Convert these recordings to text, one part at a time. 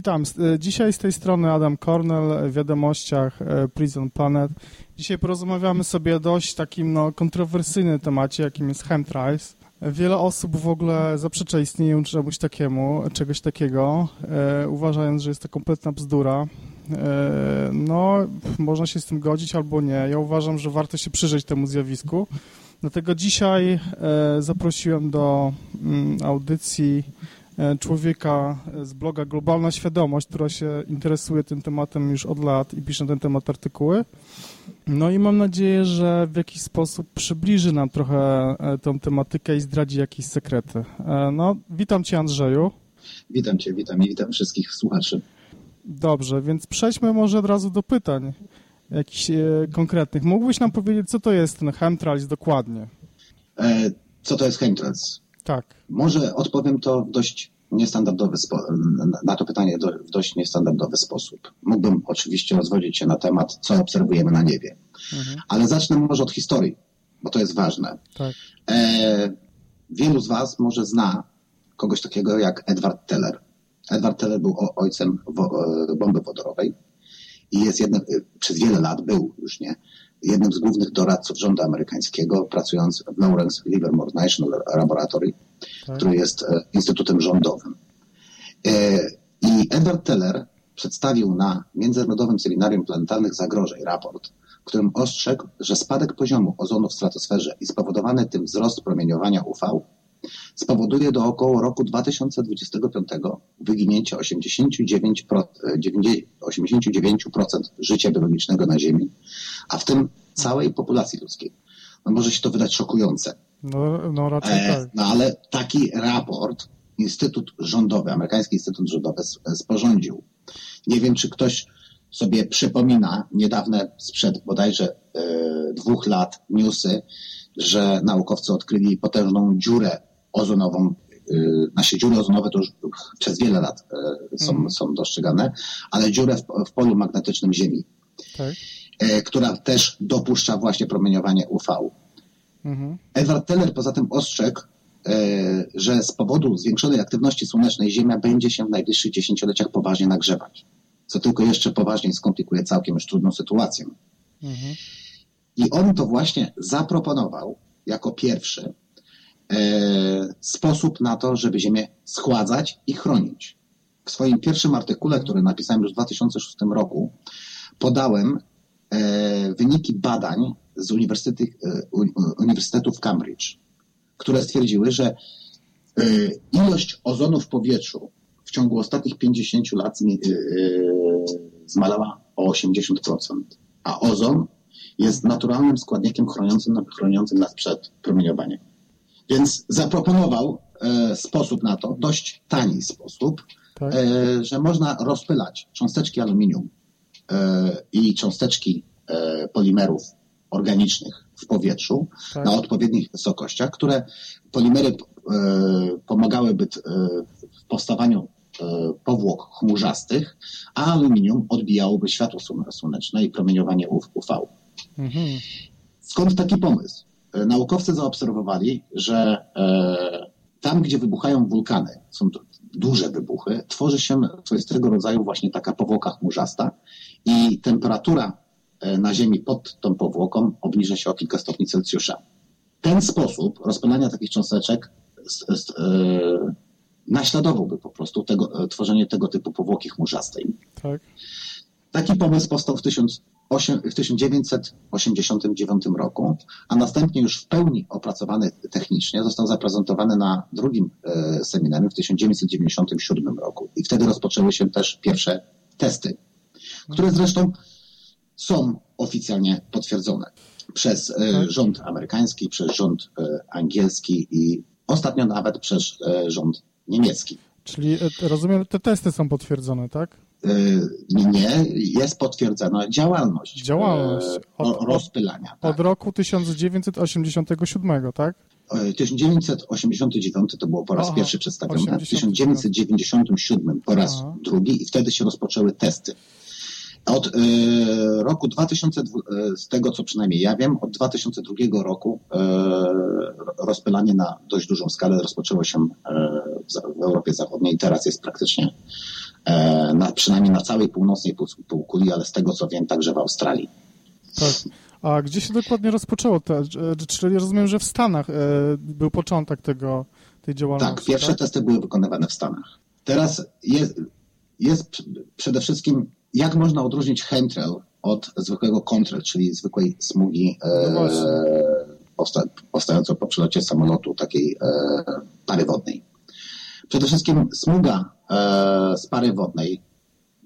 Witam. E, dzisiaj z tej strony Adam Cornell w wiadomościach e, Prison Planet. Dzisiaj porozmawiamy sobie o dość takim no, kontrowersyjnym temacie, jakim jest chemtrails. Wiele osób w ogóle zaprzecza istnieniu czemuś takiemu, czegoś takiego, e, uważając, że jest to kompletna bzdura. E, no, można się z tym godzić albo nie. Ja uważam, że warto się przyjrzeć temu zjawisku. Dlatego dzisiaj e, zaprosiłem do mm, audycji E, człowieka z bloga Globalna Świadomość, która się interesuje tym tematem już od lat i pisze na ten temat artykuły. No i mam nadzieję, że w jakiś sposób przybliży nam trochę e, tą tematykę i zdradzi jakieś sekrety. E, no, witam Cię Andrzeju. Witam Cię, witam i witam wszystkich słuchaczy. Dobrze, więc przejdźmy może od razu do pytań jakichś konkretnych. Mógłbyś nam powiedzieć, co to jest ten chemtrails dokładnie? E, co to jest chemtrails? Tak. Może odpowiem to w dość niestandardowy na to pytanie w dość niestandardowy sposób. Mógłbym oczywiście rozwodzić się na temat, co obserwujemy na niebie. Mhm. Ale zacznę może od historii, bo to jest ważne. Tak. E, wielu z Was może zna kogoś takiego jak Edward Teller. Edward Teller był ojcem wo, e, bomby wodorowej i jest jednym, przez wiele lat był już nie, jednym z głównych doradców rządu amerykańskiego, pracując w Lawrence Livermore National Laboratory, tak. który jest e, instytutem rządowym. E, I Edward Teller przedstawił na Międzynarodowym Seminarium Planetarnych Zagrożeń raport, w którym ostrzegł, że spadek poziomu ozonu w stratosferze i spowodowany tym wzrost promieniowania UV spowoduje do około roku 2025 wyginięcie 89%, 89% życia biologicznego na Ziemi, a w tym całej populacji ludzkiej. No może się to wydać szokujące. No, no raczej e, tak. No ale taki raport Instytut Rządowy, amerykański Instytut Rządowy sporządził. Nie wiem, czy ktoś sobie przypomina niedawne sprzed bodajże e, dwóch lat newsy, że naukowcy odkryli potężną dziurę ozonową. Y, nasze dziury ozonowe to już przez wiele lat y, są, mm. są dostrzegane, ale dziurę w, w polu magnetycznym Ziemi, tak. Która też dopuszcza właśnie promieniowanie UV. Mhm. Edward Teller poza tym ostrzegł, że z powodu zwiększonej aktywności słonecznej Ziemia będzie się w najbliższych dziesięcioleciach poważnie nagrzewać, co tylko jeszcze poważniej skomplikuje całkiem już trudną sytuację. Mhm. I on to właśnie zaproponował jako pierwszy E, sposób na to, żeby Ziemię schładzać i chronić. W swoim pierwszym artykule, który napisałem już w 2006 roku, podałem e, wyniki badań z Uniwersytetu, e, Uniwersytetu w Cambridge, które stwierdziły, że ilość ozonu w powietrzu w ciągu ostatnich 50 lat zmalała o 80%, a ozon jest naturalnym składnikiem chroniącym, chroniącym nas przed promieniowaniem. Więc zaproponował e, sposób na to, dość tani sposób, tak. e, że można rozpylać cząsteczki aluminium e, i cząsteczki e, polimerów organicznych w powietrzu tak. na odpowiednich wysokościach, które polimery e, pomagałyby e, w powstawaniu powłok chmurzastych, a aluminium odbijałoby światło słoneczne i promieniowanie UV. Mhm. Skąd taki pomysł? E, naukowcy zaobserwowali, że e, tam, gdzie wybuchają wulkany, są to duże wybuchy, tworzy się swoistego rodzaju właśnie taka powłoka chmurzasta i temperatura e, na Ziemi pod tą powłoką obniża się o kilka stopni Celsjusza. Ten sposób rozpylania takich cząsteczek naśladowałby po prostu tego, tworzenie tego typu powłoki chmurzastej. Tak. Taki pomysł powstał w 1000 w 1989 roku, a następnie już w pełni opracowany technicznie został zaprezentowany na drugim e, seminarium w 1997 roku. I wtedy rozpoczęły się też pierwsze testy, które zresztą są oficjalnie potwierdzone przez e, tak. rząd amerykański, przez rząd e, angielski i ostatnio nawet przez rząd niemiecki. Czyli rozumiem, te testy są potwierdzone, tak? Nie, jest potwierdzona działalność, działalność od, rozpylania. Tak. Od roku 1987, tak? 1989 y, to było po raz Aha, pierwszy przedstawione, w 1997 po raz Aha. drugi i wtedy się rozpoczęły testy. Od y, roku 2000, z tego co przynajmniej ja wiem, od 2002 roku y, rozpylanie na dość dużą skalę rozpoczęło się w Europie Zachodniej i teraz jest praktycznie e, na, przynajmniej na całej północnej półkuli, ale z tego co wiem, także w Australii. Tak. A gdzie się dokładnie rozpoczęło to? Czyli rozumiem, że w Stanach e, był początek tego, tej działalności. Tak, pierwsze tak? testy były wykonywane w Stanach. Teraz jest, jest przede wszystkim, jak można odróżnić chemtrail od zwykłego contrail, czyli zwykłej smugi no powsta powstającej po przelocie samolotu takiej e, pary wodnej. Przede wszystkim smuga e, z pary wodnej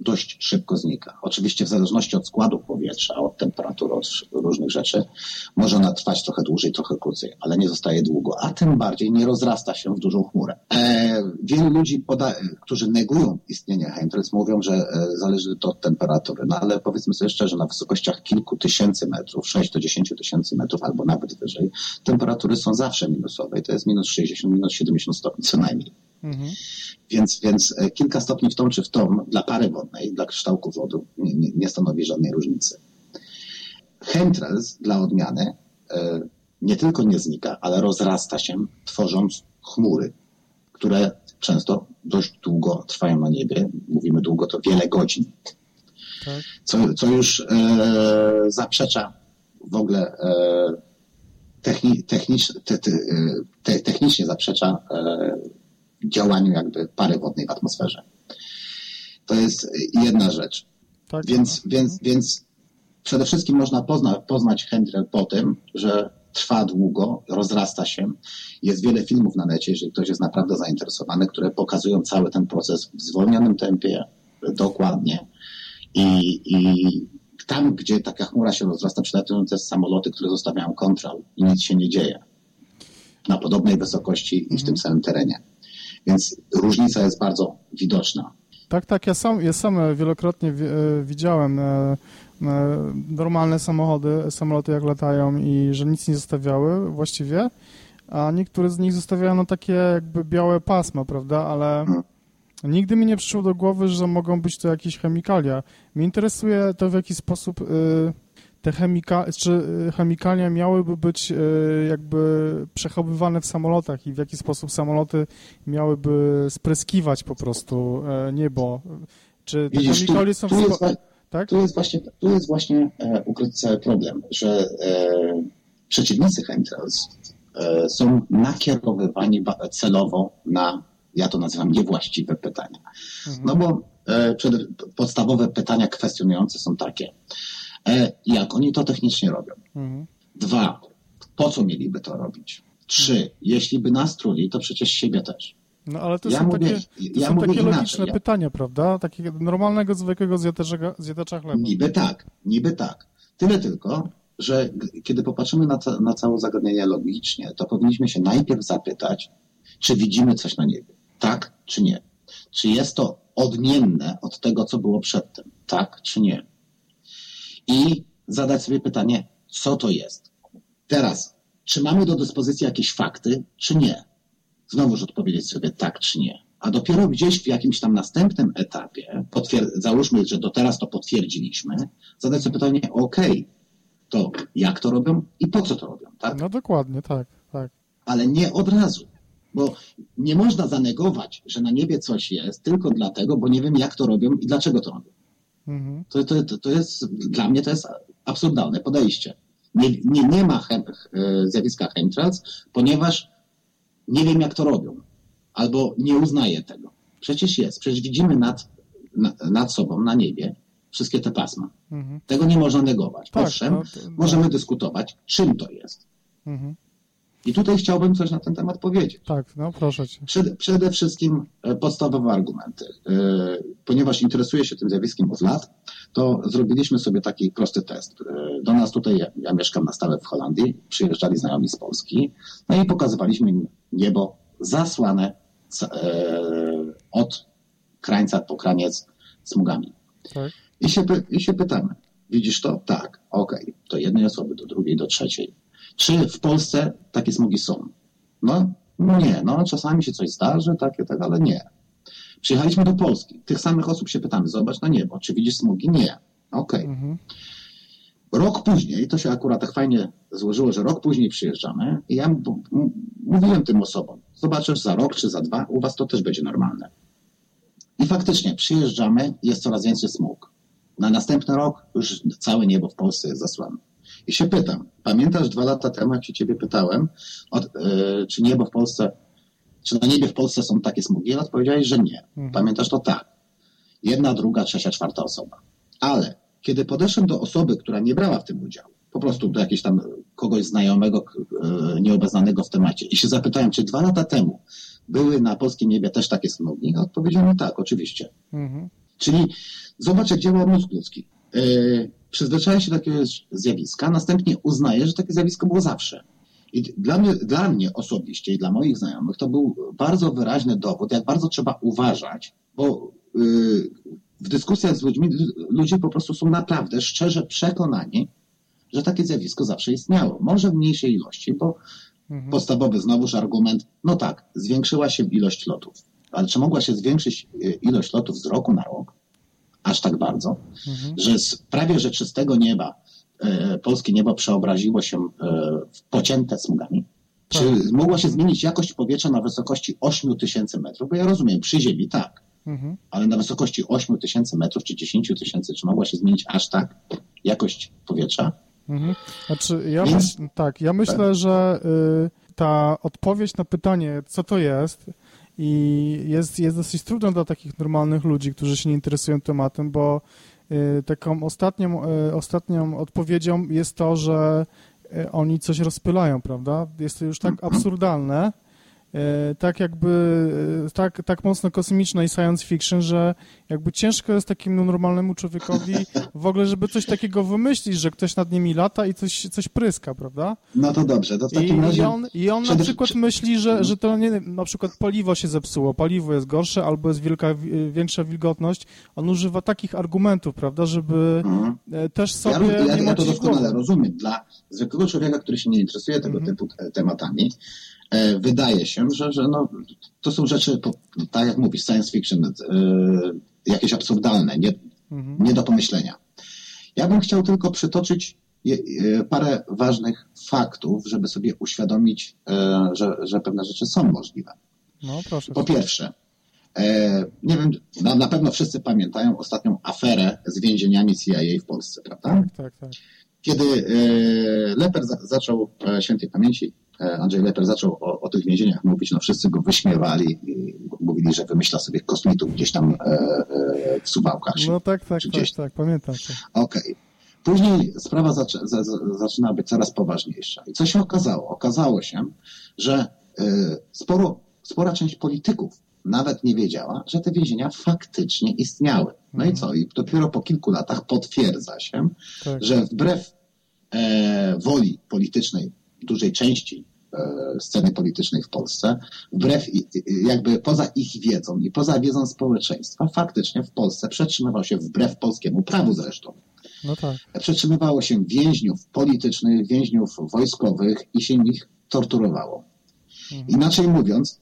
dość szybko znika. Oczywiście w zależności od składu powietrza, od temperatury, od różnych rzeczy, może ona trwać trochę dłużej, trochę krócej, ale nie zostaje długo, a tym bardziej nie rozrasta się w dużą chmurę. E, wielu ludzi, którzy negują istnienie chemtrails, mówią, że e, zależy to od temperatury, no ale powiedzmy sobie szczerze, na wysokościach kilku tysięcy metrów, 6 do 10 tysięcy metrów albo nawet wyżej, temperatury są zawsze minusowe i to jest minus 60, minus 70 stopni co najmniej. Mhm. Więc, więc e, kilka stopni w tą czy w tą dla pary wodnej, dla kształku wody nie, nie stanowi żadnej różnicy. Chemtrails dla odmiany e, nie tylko nie znika, ale rozrasta się, tworząc chmury, które często dość długo trwają na niebie. Mówimy długo, to wiele godzin. Tak. Co, co już e, zaprzecza w ogóle e, techni, technicz, te, te, technicznie zaprzecza e, działaniu jakby pary wodnej w atmosferze. To jest jedna rzecz. Tak, więc, tak. więc, więc przede wszystkim można pozna, poznać Hendrel po tym, że trwa długo, rozrasta się. Jest wiele filmów na necie, jeżeli ktoś jest naprawdę zainteresowany, które pokazują cały ten proces w zwolnionym tempie, dokładnie. I, i tam, gdzie taka chmura się rozrasta, przylatują te samoloty, które zostawiają kontrol i nic się nie dzieje. Na podobnej wysokości i w tym mhm. samym terenie. Więc różnica jest bardzo widoczna. Tak, tak. Ja sam, ja sam wielokrotnie e, widziałem e, e, normalne samochody, samoloty jak latają i że nic nie zostawiały właściwie, a niektóre z nich zostawiają no takie jakby białe pasma, prawda, ale nigdy mi nie przyszło do głowy, że mogą być to jakieś chemikalia. Mnie interesuje to, w jaki sposób te chemika czy y, chemikalia miałyby być y, jakby przechowywane w samolotach i w jaki sposób samoloty miałyby spryskiwać po prostu e, niebo. Czy te Widzisz, chemikalia są... Tu, tu, jest, tak? tu, jest, właśnie, tu jest właśnie e, ukryty cały problem, że e, przeciwnicy chemtrails e, są nakierowywani celowo na, ja to nazywam niewłaściwe pytania. Mhm. No bo e, podstawowe pytania kwestionujące są takie E, jak oni to technicznie robią. Mhm. Dwa, po co mieliby to robić? Trzy, mhm. jeśli by nas truli, to przecież siebie też. No ale to ja są mówię, takie, to ja są takie logiczne pytania, prawda? Takiego normalnego, zwykłego zjadacza, zjadacza chleba. Niby tak, niby tak. Tyle tylko, że kiedy popatrzymy na, ca na całe zagadnienie logicznie, to powinniśmy się najpierw zapytać, czy widzimy coś na niebie. Tak czy nie? Czy jest to odmienne od tego, co było przedtem? Tak czy nie? I zadać sobie pytanie, co to jest. Teraz, czy mamy do dyspozycji jakieś fakty, czy nie? Znowuż odpowiedzieć sobie tak czy nie. A dopiero gdzieś w jakimś tam następnym etapie, załóżmy, że do teraz to potwierdziliśmy, zadać sobie pytanie, ok, to jak to robią i po co to robią, tak? No dokładnie, tak, tak. Ale nie od razu, bo nie można zanegować, że na niebie coś jest tylko dlatego, bo nie wiem jak to robią i dlaczego to robią. Mhm. To, to, to jest, dla mnie to jest absurdalne podejście. Nie, nie, nie ma chem, e, zjawiska chemtrails, ponieważ nie wiem, jak to robią. Albo nie uznaję tego. Przecież jest. Przecież widzimy nad, nad sobą, na niebie, wszystkie te pasma. Mhm. Tego nie można negować. Tak, Owszem, no, to, no. możemy dyskutować, czym to jest. Mhm. I tutaj chciałbym coś na ten temat powiedzieć. Tak, no proszę cię. Przede, przede wszystkim e, podstawowe argumenty. E, ponieważ interesuję się tym zjawiskiem od lat, to zrobiliśmy sobie taki prosty test. E, do nas tutaj, ja mieszkam na stałe w Holandii, przyjeżdżali znajomi z Polski, no i pokazywaliśmy im niebo zasłane od krańca po kraniec smugami. Tak. I, się, I się pytamy, widzisz to? Tak, okej. Okay. Do jednej osoby, do drugiej, do trzeciej czy w Polsce takie smugi są? No, no nie, no czasami się coś zdarzy, takie, tak, ale nie. Przyjechaliśmy do Polski. Tych samych osób się pytamy, zobacz na niebo, czy widzisz smugi? Nie. Okej. Okay. Mhm. Rok później, to się akurat tak fajnie złożyło, że rok później przyjeżdżamy i ja mówiłem tym osobom, zobaczysz za rok czy za dwa, u was to też będzie normalne. I faktycznie przyjeżdżamy, jest coraz więcej smug. Na następny rok już całe niebo w Polsce jest zasłane. I się pytam, pamiętasz dwa lata temu, jak się ciebie pytałem, od, yy, czy niebo w Polsce, czy na niebie w Polsce są takie smugi? I odpowiedziałeś, że nie. Mhm. Pamiętasz to tak. Jedna, druga, trzecia, czwarta osoba. Ale kiedy podeszłem do osoby, która nie brała w tym udziału, po prostu do jakiegoś tam kogoś znajomego, yy, nieobeznanego w temacie i się zapytałem, czy dwa lata temu były na polskim niebie też takie smugi? Odpowiedziano tak, oczywiście. Mhm. Czyli zobacz, jak działa mózg ludzki. Yy, przyzwyczaja się do jakiegoś zjawiska, następnie uznaje, że takie zjawisko było zawsze. I dla mnie, dla mnie osobiście i dla moich znajomych to był bardzo wyraźny dowód, jak bardzo trzeba uważać, bo yy, w dyskusjach z ludźmi ludzie po prostu są naprawdę szczerze przekonani, że takie zjawisko zawsze istniało. Może w mniejszej ilości, bo mhm. podstawowy znowuż argument, no tak, zwiększyła się ilość lotów. Ale czy mogła się zwiększyć y, ilość lotów z roku na rok? Aż tak bardzo, mhm. że z prawie że czystego nieba e, polskie niebo przeobraziło się e, w pocięte smugami. Tak. Czy mogła się zmienić jakość powietrza na wysokości 8 tysięcy metrów? Bo ja rozumiem, przy Ziemi tak, mhm. ale na wysokości 8 tysięcy metrów czy 10 tysięcy, czy mogła się zmienić aż tak jakość powietrza? Mhm. Znaczy, ja, myśl, tak, ja myślę, tak. że y, ta odpowiedź na pytanie, co to jest, i jest, jest dosyć trudno dla takich normalnych ludzi, którzy się nie interesują tematem, bo y, taką ostatnią, y, ostatnią odpowiedzią jest to, że y, oni coś rozpylają, prawda? Jest to już tak absurdalne, E, tak jakby, e, tak, tak mocno kosmiczne i science fiction, że jakby ciężko jest takiemu normalnemu człowiekowi w ogóle, żeby coś takiego wymyślić, że ktoś nad nimi lata i coś, coś pryska, prawda? No to dobrze, to w takim I, razie... I on, i on na przykład myśli, że, że to nie, na przykład paliwo się zepsuło, paliwo jest gorsze albo jest wielka, większa wilgotność. On używa takich argumentów, prawda, żeby mhm. E, też sobie ja, ja, nie ja to doskonale rozumiem. Dla zwykłego człowieka, który się nie interesuje tego mhm. typu tematami, E, wydaje się, że, że no, to są rzeczy, tak jak mówisz, science fiction, e, jakieś absurdalne, nie, mhm. nie do pomyślenia. Ja bym chciał tylko przytoczyć e, parę ważnych faktów, żeby sobie uświadomić, że, że pewne rzeczy są możliwe. No, proszę. Po pierwsze, nie wiem, na, na pewno wszyscy pamiętają ostatnią aferę z więzieniami CIA w Polsce, prawda? Tak, tak, tak. Kiedy Leper zaczął świętej pamięci E, Andrzej Leper zaczął o, o, tych więzieniach mówić, no wszyscy go wyśmiewali i mówili, że wymyśla sobie kosmitów gdzieś tam e, e, w Suwałkach. No tak, tak, gdzieś... tak, tak, pamiętam. Okej. Okay. Później sprawa zaczy, z, z, zaczyna być coraz poważniejsza. I co się okazało? Okazało się, że e, sporo, spora część polityków nawet nie wiedziała, że te więzienia faktycznie istniały. No mhm. i co? I dopiero po kilku latach potwierdza się, tak. że wbrew e, woli politycznej dużej części e, sceny politycznej w Polsce, wbrew jakby poza ich wiedzą i poza wiedzą społeczeństwa, faktycznie w Polsce przetrzymywał się wbrew polskiemu prawu zresztą. No tak. Przetrzymywało się więźniów politycznych, więźniów wojskowych i się ich torturowało. Mhm. Inaczej mówiąc,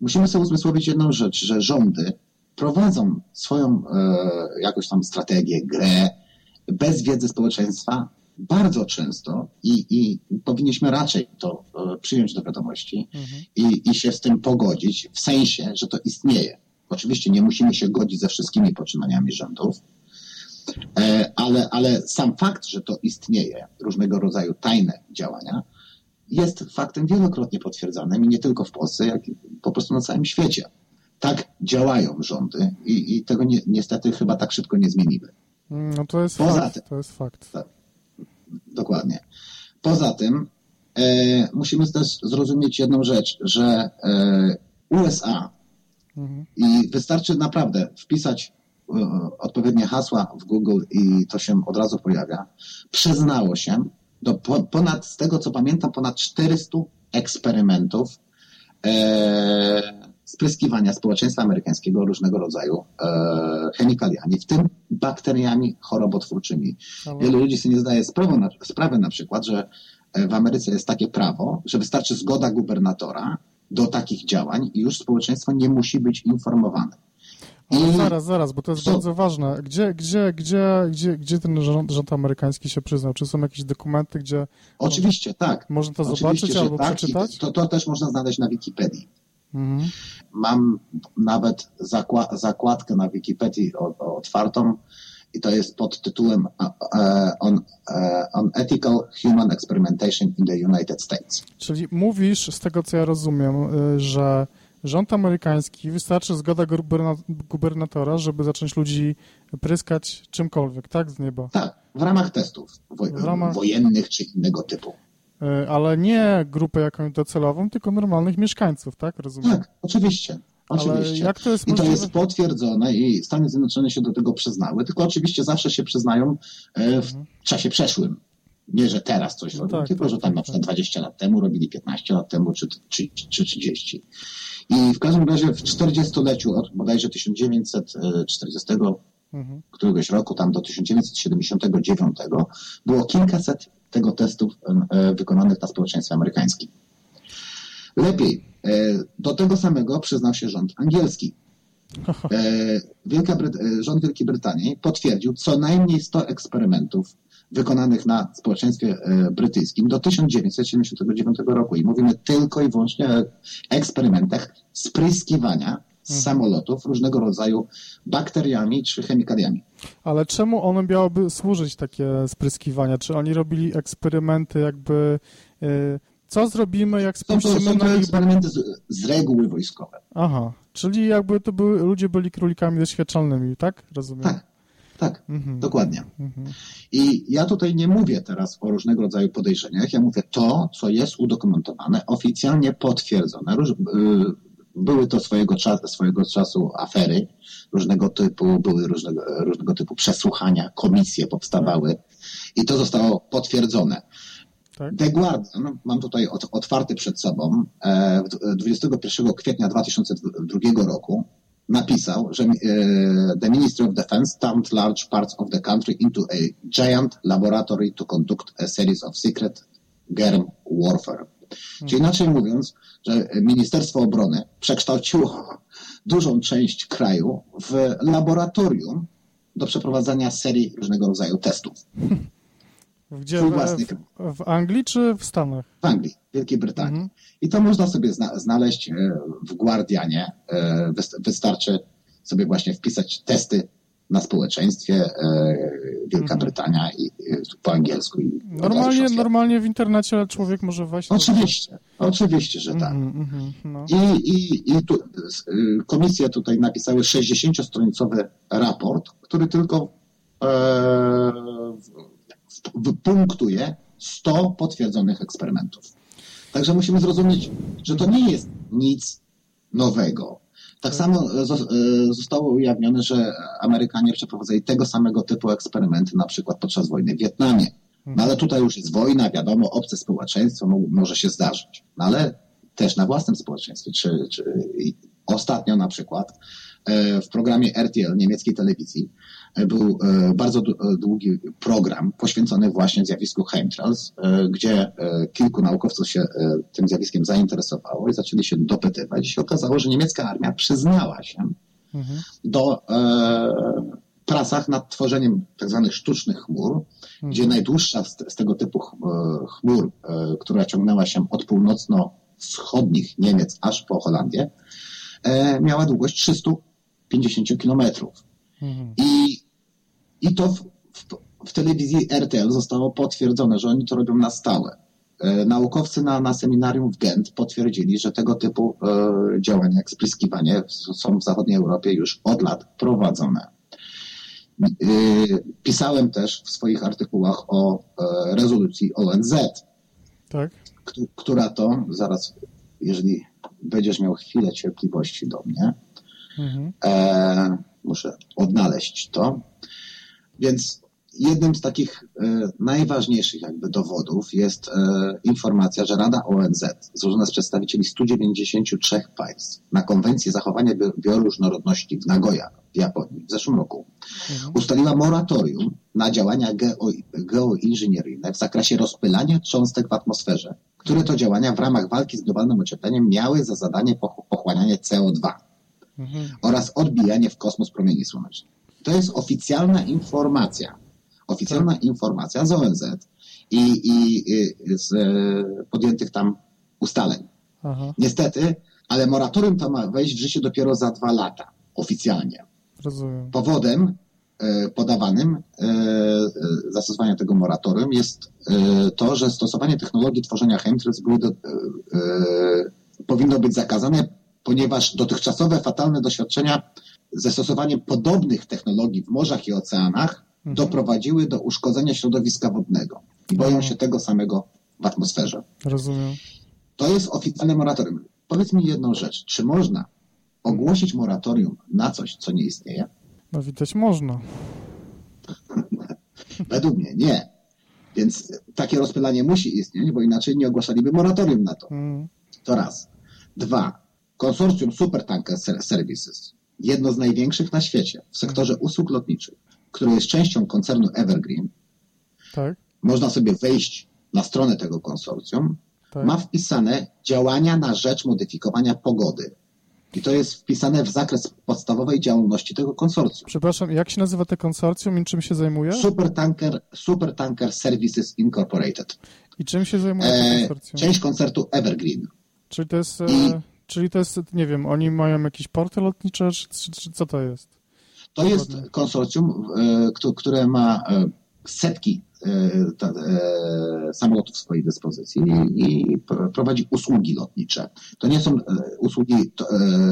musimy sobie uzmysłowić jedną rzecz, że rządy prowadzą swoją e, jakąś tam strategię, grę bez wiedzy społeczeństwa, bardzo często i, i powinniśmy raczej to e, przyjąć do wiadomości mhm. i, i się z tym pogodzić, w sensie, że to istnieje. Oczywiście nie musimy się godzić ze wszystkimi poczynaniami rządów, e, ale, ale sam fakt, że to istnieje, różnego rodzaju tajne działania, jest faktem wielokrotnie potwierdzanym i nie tylko w Polsce, jak po prostu na całym świecie. Tak działają rządy i, i tego ni niestety chyba tak szybko nie zmienimy. No to jest Poza fakt. Tym, to jest fakt. Tak, dokładnie. Poza tym e, musimy też zrozumieć jedną rzecz, że e, USA mhm. i wystarczy naprawdę wpisać e, odpowiednie hasła w Google i to się od razu pojawia, przyznało się do ponad, z tego co pamiętam, ponad 400 eksperymentów e, spryskiwania społeczeństwa amerykańskiego różnego rodzaju e, chemikaliami, w tym bakteriami chorobotwórczymi. Wielu ludzi sobie nie zdaje sprawy na, sprawy na przykład, że e, w Ameryce jest takie prawo, że wystarczy zgoda gubernatora do takich działań i już społeczeństwo nie musi być informowane. Zaraz, zaraz, bo to jest bardzo ważne. Gdzie, gdzie, gdzie, gdzie, gdzie ten rząd, rząd, amerykański się przyznał? Czy są jakieś dokumenty, gdzie... Oczywiście, tak. Można to Oczywiście, zobaczyć albo tak. przeczytać? To, to też można znaleźć na Wikipedii. Mhm. Mam nawet zakła zakładkę na Wikipedii otwartą i to jest pod tytułem on, on Ethical Human Experimentation in the United States. Czyli mówisz, z tego co ja rozumiem, y, że rząd amerykański wystarczy zgoda gubernatora, żeby zacząć ludzi pryskać czymkolwiek, tak? Z nieba. Tak, w ramach testów wo w ramach... wojennych czy innego typu. Y, ale nie grupę jakąś docelową, tylko normalnych mieszkańców, tak? Rozumiem. Tak, oczywiście. Oczywiście. jak to jest I to jest potwierdzone i Stany Zjednoczone się do tego przyznały, tylko oczywiście zawsze się przyznają e, w mhm. czasie przeszłym. Nie, że teraz coś no robią, tak, tylko tak, że tam tak, na przykład 20 tak. lat temu robili, 15 lat temu czy, czy, czy 30. I w każdym razie w 40-leciu od bodajże 1940 mhm. któregoś roku tam do 1979 było kilkaset tego testów e, wykonanych na społeczeństwie amerykańskim. Lepiej, e, do tego samego przyznał się rząd angielski. E, Wielka Bryt- rząd Wielkiej Brytanii potwierdził co najmniej 100 eksperymentów wykonanych na społeczeństwie brytyjskim do 1979 roku. I mówimy tylko i wyłącznie o eksperymentach spryskiwania z mhm. samolotów różnego rodzaju bakteriami czy chemikaliami. Ale czemu one miałyby służyć, takie spryskiwania? Czy oni robili eksperymenty jakby... Yy, co zrobimy, jak są to, są to eksperymenty z, z, reguły wojskowe. Aha, czyli jakby to były, ludzie byli królikami doświadczalnymi, tak? Rozumiem. Tak, tak, mhm. dokładnie. Mhm. I ja tutaj nie mówię teraz o różnego rodzaju podejrzeniach, ja mówię to, co jest udokumentowane, oficjalnie potwierdzone. Były to swojego, czasu, swojego czasu afery różnego typu, były różnego, różnego typu przesłuchania, komisje powstawały i to zostało potwierdzone. Tak. The Guardian, mam tutaj otwarty przed sobą, 21 e, kwietnia 2002 roku napisał, że e, the Ministry of Defense turned large parts of the country into a giant laboratory to conduct a series of secret germ warfare. Czyli inaczej mówiąc, że Ministerstwo Obrony przekształciło dużą część kraju w laboratorium do przeprowadzania serii różnego rodzaju testów. Gdzie? W, w, Anglii czy w Stanach? W Anglii, Wielkiej Brytanii. Mhm. I to można sobie zna znaleźć e, w Guardianie. E, wystarczy sobie właśnie wpisać testy na społeczeństwie e, Wielka mhm. Brytania i po angielsku. I normalnie, normalnie w internecie człowiek może wejść. Oczywiście, oczywiście, że tak. Mm -hmm, no. I, i, i tu, komisje tutaj napisały 60-stronicowy raport, który tylko e, punktuje 100 potwierdzonych eksperymentów. Także musimy zrozumieć, że to nie jest nic nowego. Tak samo e, e, zostało ujawnione, że Amerykanie przeprowadzali tego samego typu eksperymenty na przykład podczas wojny w Wietnamie. No ale tutaj już jest wojna, wiadomo, obce społeczeństwo może się zdarzyć. No ale też na własnym społeczeństwie. Czy, czy ostatnio na przykład e, w programie RTL niemieckiej telewizji był e, bardzo e, długi program poświęcony właśnie zjawisku chemtrails, e, gdzie kilku naukowców się tym zjawiskiem zainteresowało i zaczęli się dopytywać. I się okazało, że niemiecka armia przyznała się mhm. do pracach nad tworzeniem tzw. Tak sztucznych chmur, mhm. gdzie najdłuższa z, z, tego typu chmur, która ciągnęła się od północno-wschodnich Niemiec aż po Holandię, miała długość 350 kilometrów. Mhm. I, i to w, w, w, telewizji RTL zostało potwierdzone, że oni to robią na stałe. E, naukowcy na, na seminarium w Gent potwierdzili, że tego typu e, działania, jak spryskiwanie, są w zachodniej Europie już od lat prowadzone. E, pisałem też w swoich artykułach o e, rezolucji ONZ, tak. która to, zaraz, jeżeli będziesz miał chwilę cierpliwości do mnie, mhm. e, muszę odnaleźć to. Więc jednym z takich e, najważniejszych jakby dowodów jest e, informacja, że Rada ONZ, złożona z przedstawicieli 193 państw, na konwencję zachowania bioróżnorodności w Nagoya w Japonii w zeszłym roku mhm. ustaliła moratorium na działania geo, geoinżynieryjne w zakresie rozpylania cząstek w atmosferze, które to działania w ramach walki z globalnym ociepleniem miały za zadanie pochłanianie CO2 mhm. oraz odbijanie w kosmos promieni słonecznych. To jest oficjalna informacja. Oficjalna tak. informacja z ONZ i, i, i z e, podjętych tam ustaleń. Aha. Niestety ale moratorium to ma wejść w życie dopiero za dwa lata, oficjalnie. Rozumiem. Powodem e, podawanym e, zastosowania tego moratorium jest to, że stosowanie technologii tworzenia chemtrails powinno być zakazane, ponieważ dotychczasowe fatalne doświadczenia ze stosowaniem podobnych technologii w morzach i oceanach mhm. doprowadziły do uszkodzenia środowiska wodnego i boją mhm. się tego samego w atmosferze. Rozumiem. To jest oficjalne moratorium. Powiedz mi jedną rzecz. Czy można ogłosić moratorium na coś, co nie istnieje? No widać można. Według mnie nie. Więc takie rozpylanie musi istnieć, bo inaczej nie ogłaszaliby moratorium na to. Mm. To raz. Dwa. Konsorcjum Supertanker Services, jedno z największych na świecie w sektorze usług lotniczych, które jest częścią koncernu Evergreen. Tak. Można sobie wejść na stronę tego konsorcjum. Tak. Ma wpisane działania na rzecz modyfikowania pogody. I to jest wpisane w zakres podstawowej działalności tego konsorcjum. Przepraszam, jak się nazywa to konsorcjum i czym się zajmuje? Supertanker, Supertanker Services Incorporated. I czym się zajmuje to e, konsorcjum? Część koncertu Evergreen. Czyli to jest, I, e, czyli to jest, nie wiem, oni mają jakieś porty lotnicze, czy, czy, czy co to jest? To jest konsorcjum, e, które ma setki samolotów w swojej dyspozycji i prowadzi usługi lotnicze. To nie są usługi...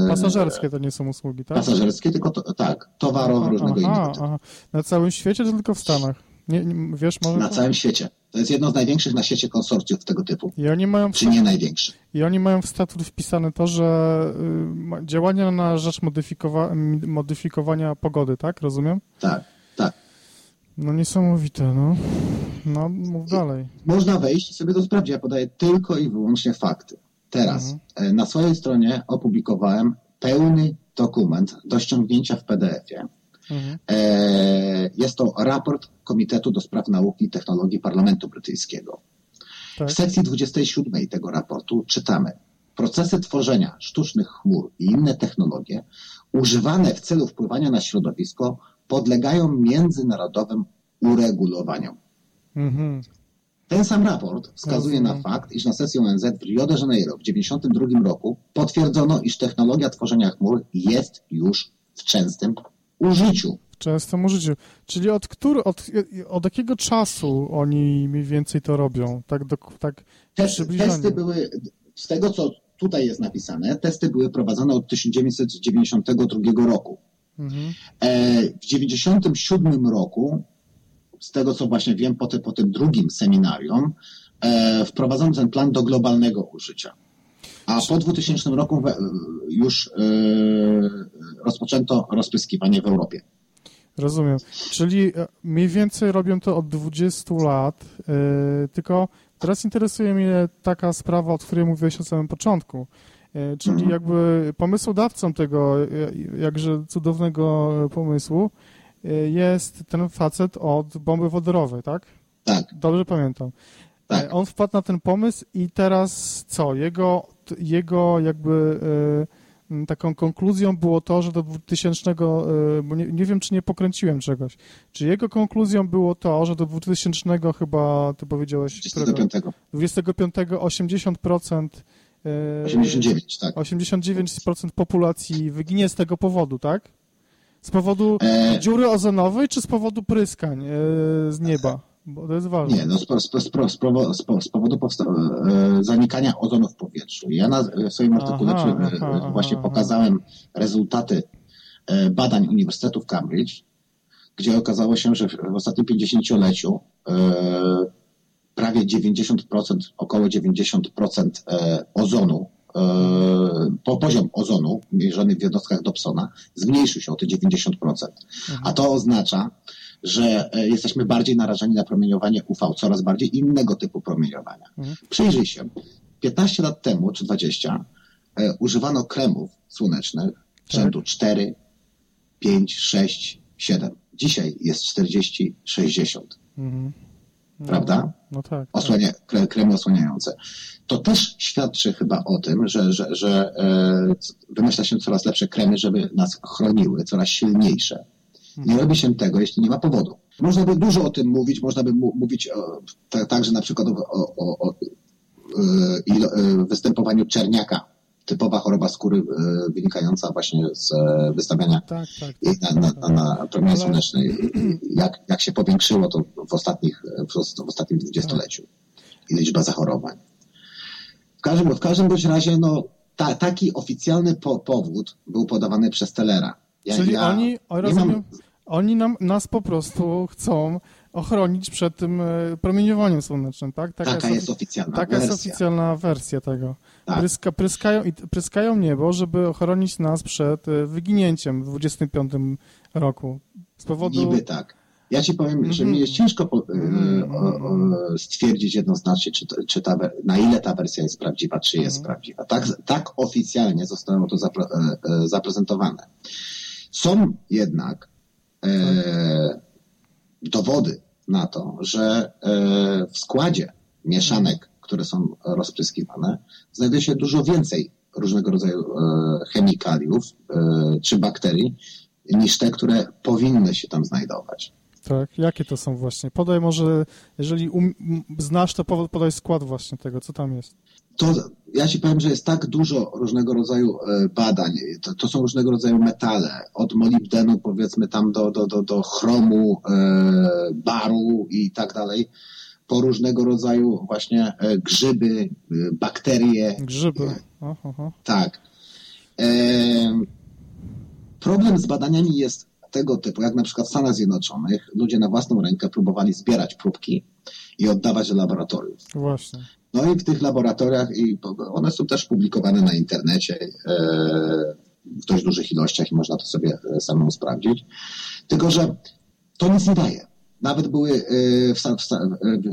Pasażerskie to nie są usługi, tak? Pasażerskie, tylko to, tak, towarowe aha, różnego innego. Na całym świecie czy tylko w Stanach? Nie, nie, wiesz, może... Na całym świecie. To jest jedno z największych na świecie konsorcjów tego typu. I oni mają czy nie największy. I oni mają w statut wpisane to, że y, działania na rzecz modyfikowa modyfikowania pogody, tak? Rozumiem? Tak, tak. No niesamowite, no. No, mów dalej. Można wejść i sobie to sprawdzić. Ja podaję tylko i wyłącznie fakty. Teraz mhm. E, na swojej stronie opublikowałem pełny dokument do ściągnięcia w PDF-ie Mhm. E, jest to raport Komitetu do Spraw Nauki i Technologii Parlamentu Brytyjskiego. Tak. W sekcji 27 tego raportu czytamy procesy tworzenia sztucznych chmur i inne technologie używane w celu wpływania na środowisko podlegają międzynarodowym uregulowaniom. Mhm. Ten sam raport wskazuje na fakt, iż na sesji ONZ w Rio de Janeiro w 1992 roku potwierdzono, iż technologia tworzenia chmur jest już w częstym użyciu. W częstym użyciu. Czyli od, który, od, od jakiego czasu oni mniej więcej to robią? Tak, do, tak Testy, testy były, z tego co tutaj jest napisane, testy były prowadzone od 1992 roku. Mhm. E, w 1997 roku, z tego co właśnie wiem po, te, po tym drugim seminarium, e, wprowadzono ten plan do globalnego użycia. A po 2000 roku już e, rozpoczęto rozpryskiwanie w Europie. Rozumiem. Czyli e, mniej więcej robią to od 20 lat, e, tylko teraz interesuje mnie taka sprawa, o której mówiłeś na samym początku. Czyli mhm. jakby pomysłodawcą tego jakże cudownego pomysłu jest ten facet od bomby wodorowej, tak? Tak. Dobrze pamiętam. Tak. On wpadł na ten pomysł i teraz co? Jego jego jakby taką konkluzją było to, że do 2000, e, bo nie, nie, wiem, czy nie pokręciłem czegoś, czy jego konkluzją było to, że do 2000 chyba, ty powiedziałeś... 25. 25 80% 89, tak. 89% populacji wyginie z tego powodu, tak? Z powodu e... dziury ozonowej, czy z powodu pryskań e, z nieba? Bo to jest ważne. Nie, no z, z, z, z powodu e, zanikania ozonu w powietrzu. Ja na swoim artykule aha, aha, właśnie aha, pokazałem rezultaty e, badań Uniwersytetu w Cambridge, gdzie okazało się, że w ostatnim 50-leciu e, prawie 90%, około 90% ozonu, po poziom ozonu mierzony w jednostkach Dobsona zmniejszył się o te 90%. A to oznacza, że e, jesteśmy bardziej narażeni na promieniowanie UV, coraz bardziej innego typu promieniowania. Mhm. Przyjrzyj się, 15 lat temu, czy 20, e, używano kremów słonecznych rzędu tak. 4, 5, 6, 7. Dzisiaj jest 40, 60. Mhm. No, Prawda? No tak. Osłania, kremy osłaniające. To też świadczy chyba o tym, że, że, że e, wymyśla się coraz lepsze kremy, żeby nas chroniły, coraz silniejsze. Nie robi się tego, jeśli nie ma powodu. Można by dużo o tym mówić, można by mówić także tak, na przykład o, o, o, e, e, występowaniu czerniaka typowa choroba skóry e, wynikająca właśnie z wystawiania tak, tak, tak, na, na, na promienie Ale... słoneczne. Jak, jak się powiększyło to w, ostatnich, w ostatnim dwudziestoleciu i liczba zachorowań. W każdym, w każdym bądź razie no, ta, taki oficjalny po, powód był podawany przez Telera. Ja, Czyli ja oni, rozumiem, mam... oni nam, nas po prostu chcą ochronić przed tym e, promieniowaniem słonecznym, tak? Taka, taka jest, oficjalna Taka wersja. jest oficjalna wersja tego. Tak. Pryska, pryskają, pryskają niebo, żeby ochronić nas przed e, wyginięciem w 25 roku. Z powodu... Niby tak. Ja ci powiem, mm -hmm. że mi jest ciężko po, mm -hmm. stwierdzić jednoznacznie, czy, czy ta, na ile ta wersja jest prawdziwa, czy jest mm -hmm. prawdziwa. Tak, tak oficjalnie zostało to zapre, zaprezentowane. Są jednak e, dowody na to, że e, w składzie mieszanek, które są rozpryskiwane, znajduje się dużo więcej różnego rodzaju e, chemikaliów e, czy bakterii niż te, które powinny się tam znajdować. Tak, jakie to są właśnie? Podaj może, jeżeli um, znasz, to podaj skład właśnie tego, co tam jest to ja ci powiem, że jest tak dużo różnego rodzaju e, badań. To, to, są różnego rodzaju metale, od molibdenu powiedzmy tam do, do, do, do chromu, e, baru i tak dalej, po różnego rodzaju właśnie e, grzyby, e, bakterie. Grzyby. Aha. Tak. E, problem z badaniami jest tego typu, jak na przykład w Stanach Zjednoczonych ludzie na własną rękę próbowali zbierać próbki i oddawać do laboratoriów. Właśnie. No i w tych laboratoriach, i one są też publikowane na internecie e, w dość dużych ilościach i można to sobie e, samemu sprawdzić. Tylko, że to nic nie daje. Nawet były e, w, w,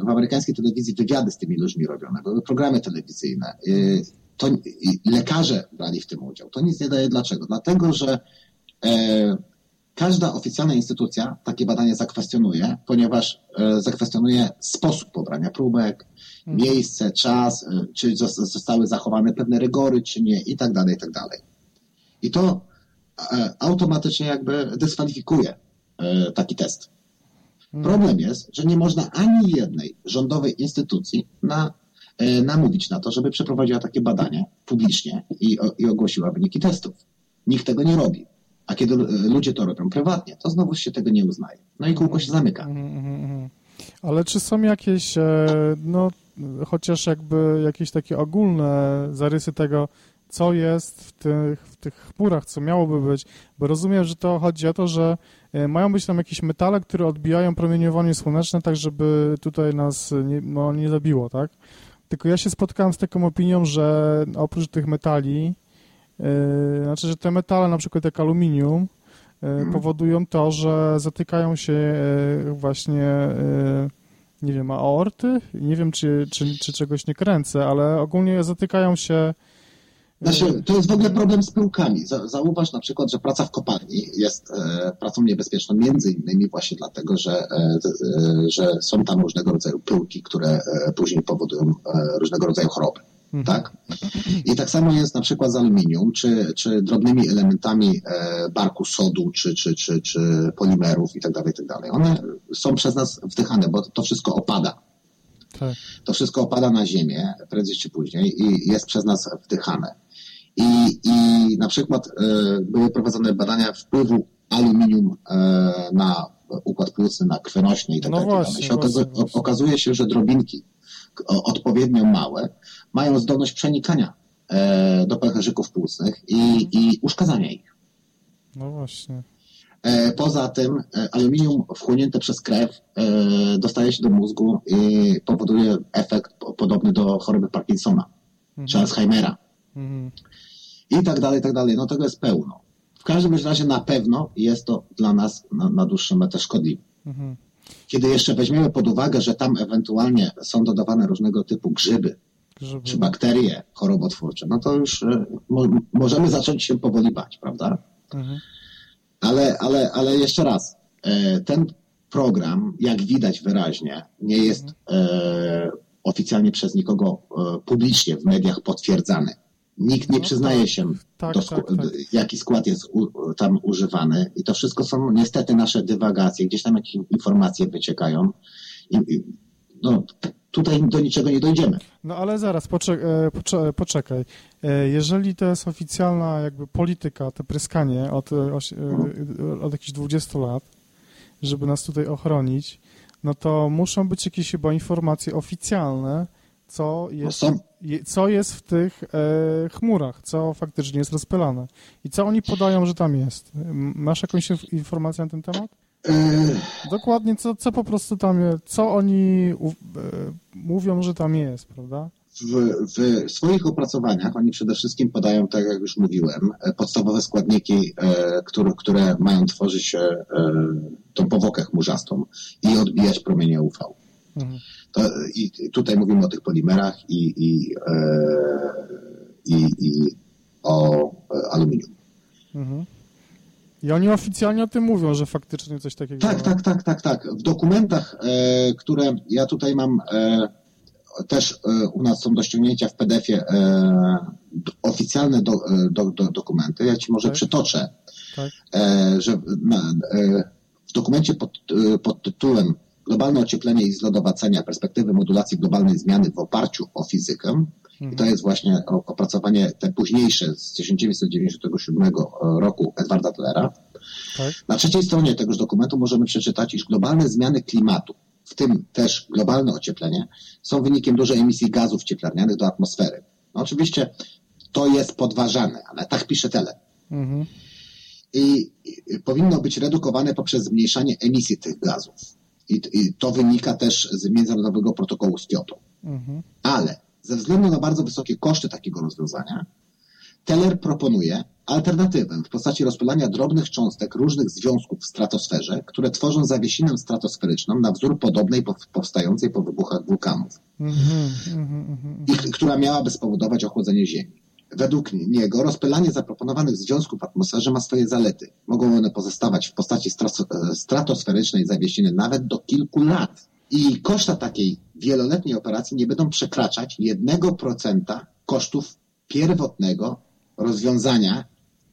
w amerykańskiej telewizji wywiady z tymi ludźmi robione, były programy telewizyjne. To, lekarze brali w tym udział. To nic nie daje. Dlaczego? Dlatego, że każda oficjalna instytucja takie badanie zakwestionuje, ponieważ zakwestionuje sposób pobrania próbek. Miejsce, czas, y, czy zostały zachowane pewne rygory, czy nie, i tak dalej, i tak dalej. I to e, automatycznie jakby dyskwalifikuje e, taki test. Mhm. Problem jest, że nie można ani jednej rządowej instytucji na, e, namówić na to, żeby przeprowadziła takie badanie publicznie i, i ogłosiła wyniki testów. Nikt tego nie robi. A kiedy ludzie to robią prywatnie, to znowu się tego nie uznaje. No i kółko się zamyka. Mhm, Ale czy są jakieś, no chociaż jakby jakieś takie ogólne zarysy tego, co jest w tych, w tych chmurach, co miałoby być, bo rozumiem, że to chodzi o to, że e, mają być tam jakieś metale, które odbijają promieniowanie słoneczne, tak żeby tutaj nas nie, no, nie zabiło, tak? Tylko ja się spotkałem z taką opinią, że oprócz tych metali, yy, znaczy, że te metale, na przykład jak aluminium, yy, powodują to, że zatykają się yy, właśnie nie wiem, aorty. Nie wiem, czy, czy, czy czegoś nie kręcę, ale ogólnie zatykają się znaczy, to jest w ogóle problem z pyłkami. Zauważ na przykład, że praca w kopalni jest e, pracą niebezpieczną między innymi właśnie dlatego, że, e, e, że są tam różnego rodzaju pyłki, które e, później powodują e, różnego rodzaju choroby. Mhm. Tak? I tak samo jest na przykład z aluminium, czy, czy drobnymi elementami e, barku sodu, czy, czy, czy, czy polimerów i tak dalej, i tak dalej. One są przez nas wdychane, bo to wszystko opada. Tak. To wszystko opada na ziemię prędzej czy później i jest przez nas wdychane. I, i na przykład e, były prowadzone badania wpływu aluminium e, na układ płucny, na krwionośnie i tak, no dalej. Się okazuje, okazuje się, że drobinki odpowiednio małe mają zdolność przenikania e, do pęcherzyków płucnych i, i uszkadzania ich. No właśnie. E, poza tym e, aluminium wchłonięte przez krew dostaje się do mózgu i powoduje efekt podobny do choroby Parkinsona mhm. czy Alzheimera. Mhm. I tak dalej, i tak dalej. No tego jest pełno. W każdym razie na pewno jest to dla nas na, na dłuższą metę szkodliwe. Mhm. Kiedy jeszcze weźmiemy pod uwagę, że tam ewentualnie są dodawane różnego typu grzyby, grzyby. czy bakterie chorobotwórcze, no to już e, mo możemy zacząć się powoli bać, prawda? Mhm. Ale, ale, ale jeszcze raz, e, ten program, jak widać wyraźnie, nie jest mhm. e, oficjalnie przez nikogo publicznie w mediach potwierdzany. Nikt nie no, przyznaje tak. się, tak, do, tak, tak. jaki skład jest u, tam używany. I to wszystko są niestety nasze dywagacje. Gdzieś tam jakieś informacje wyciekają. I, no, tutaj do niczego nie dojdziemy. No ale zaraz, poczek poczekaj, poczekaj. Jeżeli to jest oficjalna jakby polityka, to pryskanie od, od jakichś 20 lat, żeby nas tutaj ochronić, no to muszą być jakieś chyba informacje oficjalne, co jest, no co jest w tych e, chmurach, co faktycznie jest rozpylane i co oni podają, że tam jest. Masz jakąś informację na ten temat? Dokładnie, co, co po prostu tam jest, co oni e, mówią, że tam jest, prawda? W, w, swoich opracowaniach oni przede wszystkim podają, tak jak już mówiłem, e, podstawowe składniki, e, które, które mają tworzyć e, tą powłokę chmurzastą i odbijać promienie UV. Mhm. To, I tutaj mówimy o tych polimerach i, i, e, i, i o aluminium. Mhm. I oni oficjalnie o tym mówią, że faktycznie coś takiego. Tak, tak, tak, tak, tak. W dokumentach, e, które ja tutaj mam, e, też e, u nas są do ściągnięcia w PDF-ie e, oficjalne do, e, do, do, dokumenty. Ja ci może tak. przytoczę, tak. że na, w dokumencie pod, pod tytułem Globalne ocieplenie i zlodowacenia, perspektywy modulacji globalnej zmiany w oparciu o fizykę. Mhm. I to jest właśnie opracowanie te późniejsze z 1997 roku Edwarda Tellera. Tak. Na trzeciej stronie tegoż dokumentu możemy przeczytać, iż globalne zmiany klimatu, w tym też globalne ocieplenie, są wynikiem dużej emisji gazów cieplarnianych do atmosfery. No oczywiście to jest podważane, ale tak pisze Teller. Mhm. I powinno być redukowane poprzez zmniejszanie emisji tych gazów. I, I, to wynika też z międzynarodowego protokołu z Kyoto. Mhm. Ale ze względu na bardzo wysokie koszty takiego rozwiązania, Teller proponuje alternatywę w postaci rozpylania drobnych cząstek różnych związków w stratosferze, które tworzą zawiesinę stratosferyczną na wzór podobnej powstającej po wybuchach wulkanów, mhm, mhm, mhm, i która miałaby spowodować ochłodzenie Ziemi. Według niego rozpylanie zaproponowanych związków w atmosferze ma swoje zalety. Mogą one pozostawać w postaci stratosferycznej zawiesiny nawet do kilku lat. I koszta takiej wieloletniej operacji nie będą przekraczać 1% kosztów pierwotnego rozwiązania,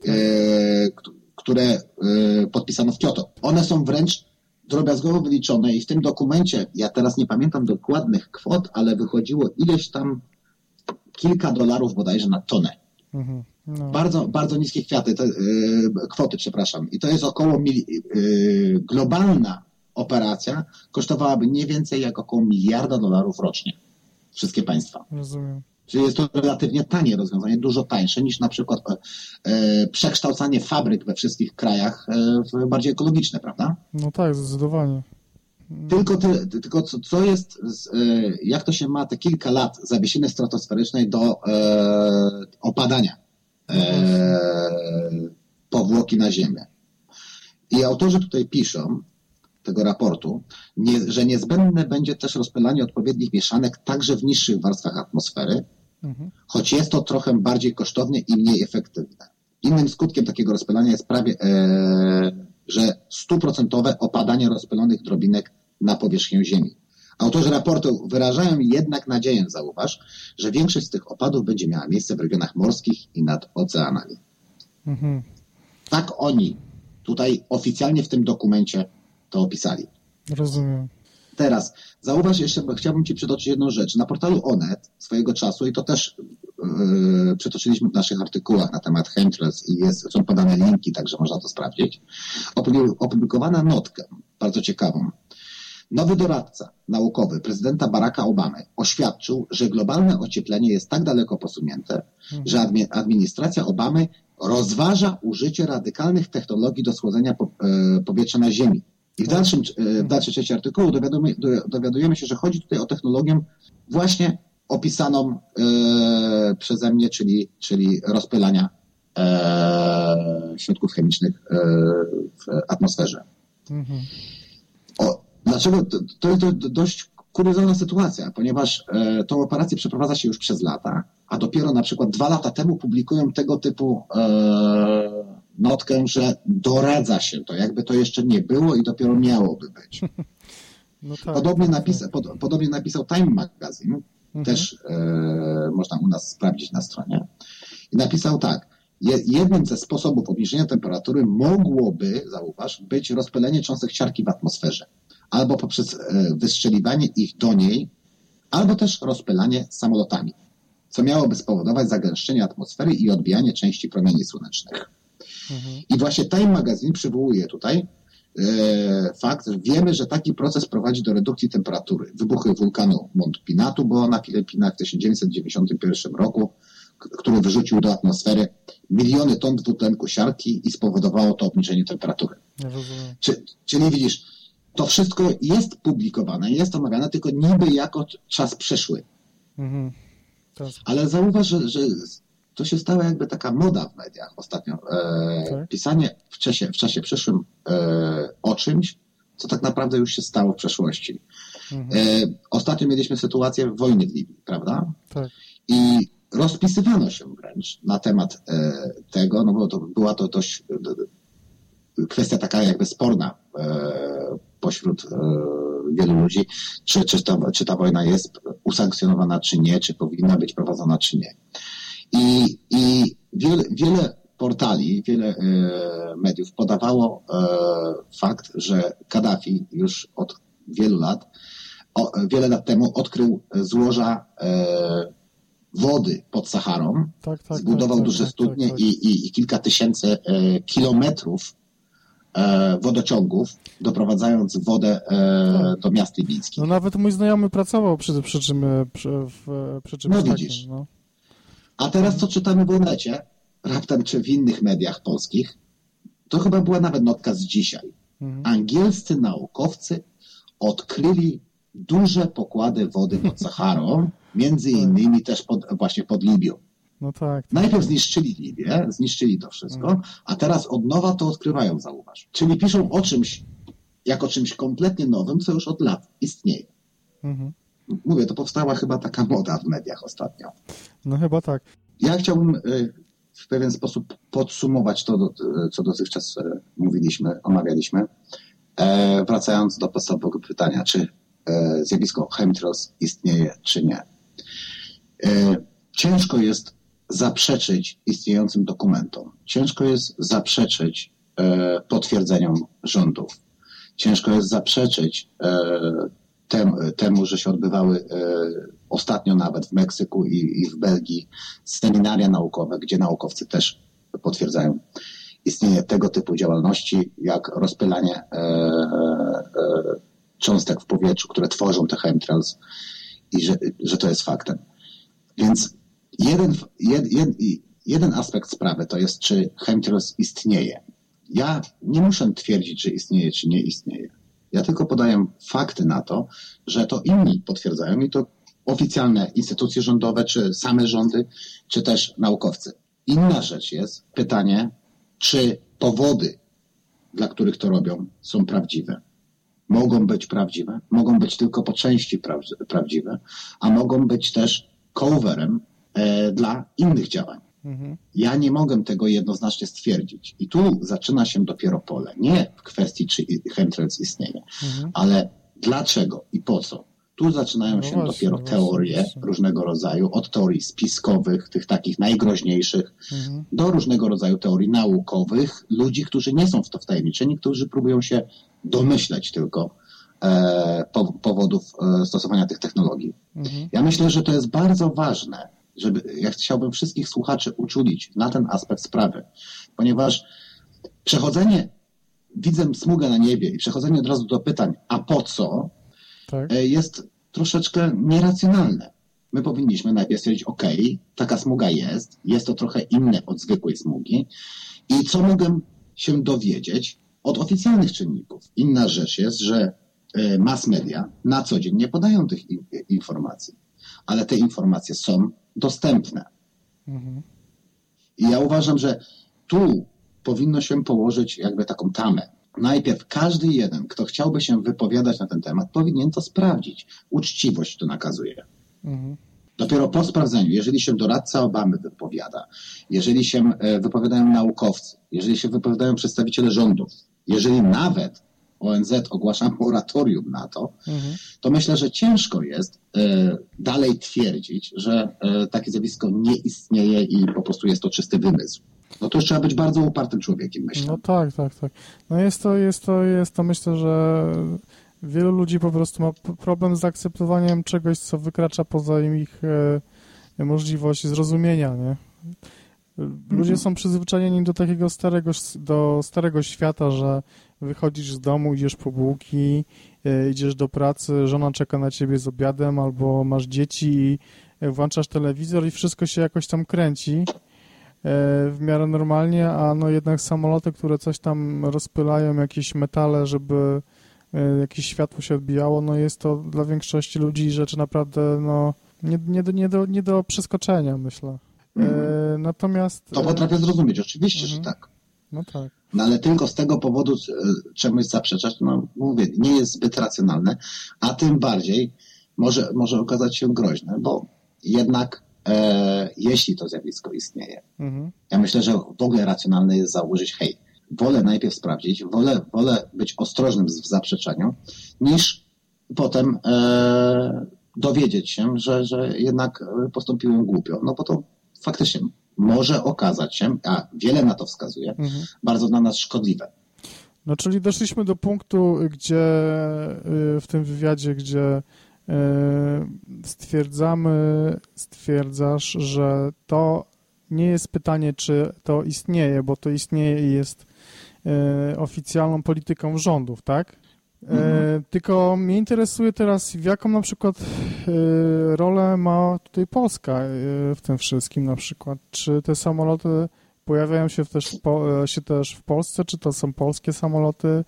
e, które e, podpisano w Kyoto. One są wręcz drobiazgowo wyliczone i w tym dokumencie, ja teraz nie pamiętam dokładnych kwot, ale wychodziło ileś tam kilka dolarów bodajże na tonę. Mhm. No. Bardzo, bardzo niskie kwiaty, to, yy, kwoty, przepraszam. I to jest około mili, yy, globalna operacja kosztowałaby nie więcej jak około miliarda dolarów rocznie. Wszystkie państwa. Rozumiem. Czyli jest to relatywnie tanie rozwiązanie, dużo tańsze niż na przykład e, przekształcanie fabryk we wszystkich krajach w bardziej ekologiczne, prawda? No tak, zdecydowanie. Tylko, ty, tylko co, co jest, e, jak to się ma te kilka lat zawiesiny stratosferycznej do e, opadania e, powłoki na Ziemię. I autorzy tutaj piszą, tego raportu, nie, że niezbędne będzie też rozpylanie odpowiednich mieszanek także w niższych warstwach atmosfery, mhm. choć jest to trochę bardziej kosztowne i mniej efektywne. Innym skutkiem takiego rozpylania jest prawie, e, że stuprocentowe opadanie rozpylonych drobinek na powierzchnię Ziemi. Autorzy raportu wyrażają jednak nadzieję, zauważ, że większość z tych opadów będzie miała miejsce w regionach morskich i nad oceanami. Mhm. Tak oni tutaj oficjalnie w tym dokumencie to opisali. Rozumiem. Teraz, zauważ jeszcze, bo chciałbym Ci przytoczyć jedną rzecz. Na portalu Onet swojego czasu, i to też przytoczyliśmy w naszych artykułach na temat chemtrails i jest, są podane linki, także można to sprawdzić, opublikowano notkę, bardzo ciekawą, Nowy doradca naukowy prezydenta Baracka Obamy oświadczył, że globalne ocieplenie jest tak daleko posunięte, mhm. że administracja Obamy rozważa użycie radykalnych technologii do schłodzenia e, powietrza na Ziemi. I w, dalszym, e, w dalszej części artykułu dowiadujemy, dowiadujemy się, że chodzi tutaj o technologię właśnie opisaną e, przeze mnie, czyli, czyli rozpylania e, środków chemicznych e, w atmosferze. Mhm. O, Dlaczego? To, to jest dość kuriozalna sytuacja, ponieważ e, tą operację przeprowadza się już przez lata, a dopiero na przykład dwa lata temu publikują tego typu e, notkę, że doradza się to, jakby to jeszcze nie było i dopiero miałoby być. No tak, podobnie, tak, napisa, tak. pod, podobnie napisał Time Magazine, mhm. też e, można u nas sprawdzić na stronie, i napisał tak, jednym ze sposobów obniżenia temperatury mogłoby, zauważ, być rozpylenie cząstek siarki w atmosferze albo poprzez e, wystrzeliwanie ich do niej albo też rozpylanie samolotami, co miałoby spowodować zagęszczenie atmosfery i odbijanie części promieni słonecznych. Mhm. I właśnie Time Magazine przywołuje tutaj fakt, że wiemy, że taki proces prowadzi do redukcji temperatury. Wybuchy wulkanu Mont Pinatu było na Filipinach w 1991 roku, który wyrzucił do atmosfery miliony ton dwutlenku siarki i spowodowało to obniżenie temperatury. Czy, czyli widzisz, to wszystko jest publikowane, jest omawiane, tylko niby jako czas przeszły. Mhm. Ale zauważ, że, że to się stała jakby taka moda w mediach ostatnio. E, tak. Pisanie w czasie, w czasie przyszłym e, o czymś, co tak naprawdę już się stało w przeszłości. Mhm. E, ostatnio mieliśmy sytuację wojny w Libii, prawda? Tak. I rozpisywano się wręcz na temat e, tego, no bo to była to dość kwestia taka jakby sporna e, pośród e, wielu ludzi, czy, czy, ta, czy ta wojna jest usankcjonowana, czy nie, czy powinna być prowadzona, czy nie. I, i wiele, wiele portali, wiele mediów podawało fakt, że Kaddafi już od wielu lat, wiele lat temu odkrył złoża wody pod Saharą, tak, tak, zbudował tak, duże tak, studnie tak, tak. I, i, i, kilka tysięcy e, kilometrów e, wodociągów, doprowadzając wodę e, do miast libijskich. No nawet mój znajomy pracował przy, przy czym, e, przy, w, przy czymś no, widzisz. No. A teraz co czytamy w Onecie, raptem czy w innych mediach polskich, to chyba była nawet notka z dzisiaj. Mhm. Angielscy naukowcy odkryli duże pokłady wody pod Saharą, między tak. innymi też pod, właśnie pod Libią. No tak, tak. Najpierw zniszczyli Libię, zniszczyli to wszystko, mhm. a teraz od nowa to odkrywają, zauważ. Czyli piszą o czymś, jako czymś kompletnie nowym, co już od lat istnieje. Mhm. Mówię, to powstała chyba taka moda w mediach ostatnio. No chyba tak. Ja chciałbym y, w pewien sposób podsumować to, co dotychczas y, mówiliśmy, omawialiśmy, e, wracając do podstawowego pytania, czy e, zjawisko chemtrails istnieje, czy nie. E, ciężko jest zaprzeczyć istniejącym dokumentom. Ciężko jest zaprzeczyć potwierdzeniom rządów. Ciężko jest zaprzeczyć e, temu, że się odbywały ostatnio nawet w Meksyku i, w Belgii seminaria naukowe, gdzie naukowcy też potwierdzają istnienie tego typu działalności, jak rozpylanie cząstek w powietrzu, które tworzą te chemtrails i że, że to jest faktem. Więc jeden, jed, jed, jeden aspekt sprawy to jest, czy chemtrails istnieje. Ja nie muszę twierdzić, czy istnieje, czy nie istnieje. Ja tylko podaję fakty na to, że to inni potwierdzają i to oficjalne instytucje rządowe, czy same rządy, czy też naukowcy. Inna rzecz jest pytanie, czy powody, dla których to robią, są prawdziwe mogą być prawdziwe, mogą być tylko po części prawdziwe, a mogą być też coverem e, dla innych działań. Mhm. Ja nie mogę tego jednoznacznie stwierdzić. I tu zaczyna się dopiero pole. Nie w kwestii, czy chemtrails istnieje, mhm. ale dlaczego i po co. Tu zaczynają no się właśnie, dopiero no teorie właśnie. różnego rodzaju, od teorii spiskowych, tych takich najgroźniejszych, mhm. do różnego rodzaju teorii naukowych, ludzi, którzy nie są w to wtajemniczeni, którzy próbują się domyśleć tylko e, powodów e, stosowania tych technologii. Mhm. Ja myślę, że to jest bardzo ważne, żeby, ja chciałbym wszystkich słuchaczy uczulić na ten aspekt sprawy, ponieważ przechodzenie, widzę smugę na niebie i przechodzenie od razu do pytań, a po co, tak. E, jest troszeczkę nieracjonalne. My powinniśmy najpierw stwierdzić, ok, taka smuga jest, jest to trochę inne od zwykłej smugi i co mogę się dowiedzieć od oficjalnych czynników. Inna rzecz jest, że e, mass media na co dzień nie podają tych informacji, ale te informacje są dostępne. Mhm. I ja uważam, że tu powinno się położyć jakby taką tamę. Najpierw każdy jeden, kto chciałby się wypowiadać na ten temat, powinien to sprawdzić. Uczciwość to nakazuje. Mhm. Dopiero po sprawdzeniu, jeżeli się doradca Obamy wypowiada, jeżeli się e, wypowiadają naukowcy, jeżeli się wypowiadają przedstawiciele rządów, jeżeli nawet ONZ ogłasza moratorium na to, mhm. to myślę, że ciężko jest e, dalej twierdzić, że e, takie zjawisko nie istnieje i po prostu jest to czysty wymysł. No to już trzeba być bardzo upartym człowiekiem, myślę. No tak, tak, tak. No jest to, jest to, jest to myślę, że Wielu ludzi po prostu ma problem z zaakceptowaniem czegoś, co wykracza poza ich e, możliwość zrozumienia, nie? Ludzie mhm. są przyzwyczajeni do takiego starego, do starego świata, że wychodzisz z domu, idziesz po bułki, e, idziesz do pracy, żona czeka na ciebie z obiadem, albo masz dzieci i e, włączasz telewizor i wszystko się jakoś tam kręci e, w miarę normalnie, a no jednak samoloty, które coś tam rozpylają, jakieś metale, żeby jakieś światło się odbijało, no jest to dla większości ludzi rzeczy naprawdę no nie, nie, do, nie, do, nie do przeskoczenia, myślę. Mhm. Natomiast... To potrafię zrozumieć, oczywiście, mhm. że tak. No tak. No ale tylko z tego powodu e, czemuś zaprzeczać, no mówię, nie jest zbyt racjonalne, a tym bardziej może, może okazać się groźne, bo jednak e, jeśli to zjawisko istnieje, mhm. ja myślę, że w ogóle racjonalne jest założyć, hej, wolę najpierw sprawdzić, wolę, wolę być ostrożnym w zaprzeczaniu, niż potem e, dowiedzieć się, że, że jednak postąpiłem głupio, no bo to faktycznie może okazać się, a wiele na to wskazuje, mhm. bardzo dla nas szkodliwe. No czyli doszliśmy do punktu, gdzie y, w tym wywiadzie, gdzie y, stwierdzamy, stwierdzasz, że to nie jest pytanie, czy to istnieje, bo to istnieje i jest y, oficjalną polityką rządów, tak? Mhm. E, tylko mnie interesuje teraz, w jaką na przykład e, rolę ma tutaj Polska e, w tym wszystkim na przykład. Czy te samoloty pojawiają się też, w, się też w Polsce, czy to są polskie samoloty,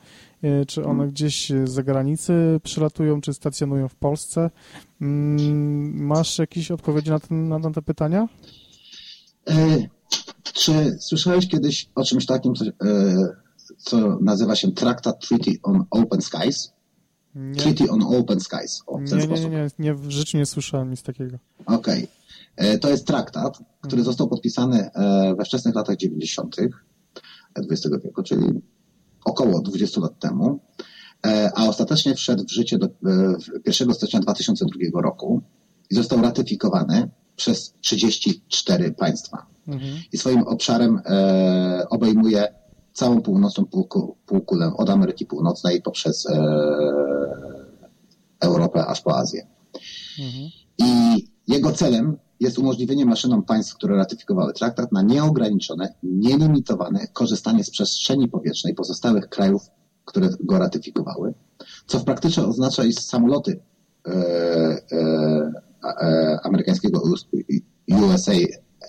czy one mhm. gdzieś z zagranicy przylatują, czy stacjonują w Polsce? Mm, masz jakieś odpowiedzi na, ten, na, te pytania? Czy słyszałeś kiedyś o czymś takim, coś, co nazywa się Traktat Treaty on Open Skies. Nie. Treaty on Open Skies. O, w ten nie, sposób. Nie, nie, nie, w życiu nie słyszałem nic takiego. Okej. Okay. E, to jest traktat, który hmm. został podpisany e, we wczesnych latach 90. XX wieku, czyli około 20 lat temu, e, a ostatecznie wszedł w życie do 1 stycznia 2002 roku i został ratyfikowany przez 34 państwa. Mhm. I swoim obszarem obejmuje całą północną półkulę, od Ameryki Północnej poprzez e, Europę aż po Azję. Mhm. I jego celem jest umożliwienie maszynom państw, które ratyfikowały traktat, na nieograniczone, nielimitowane korzystanie z przestrzeni powietrznej pozostałych krajów, które go ratyfikowały, co w praktyce oznacza, iż samoloty e, e, e amerykańskiego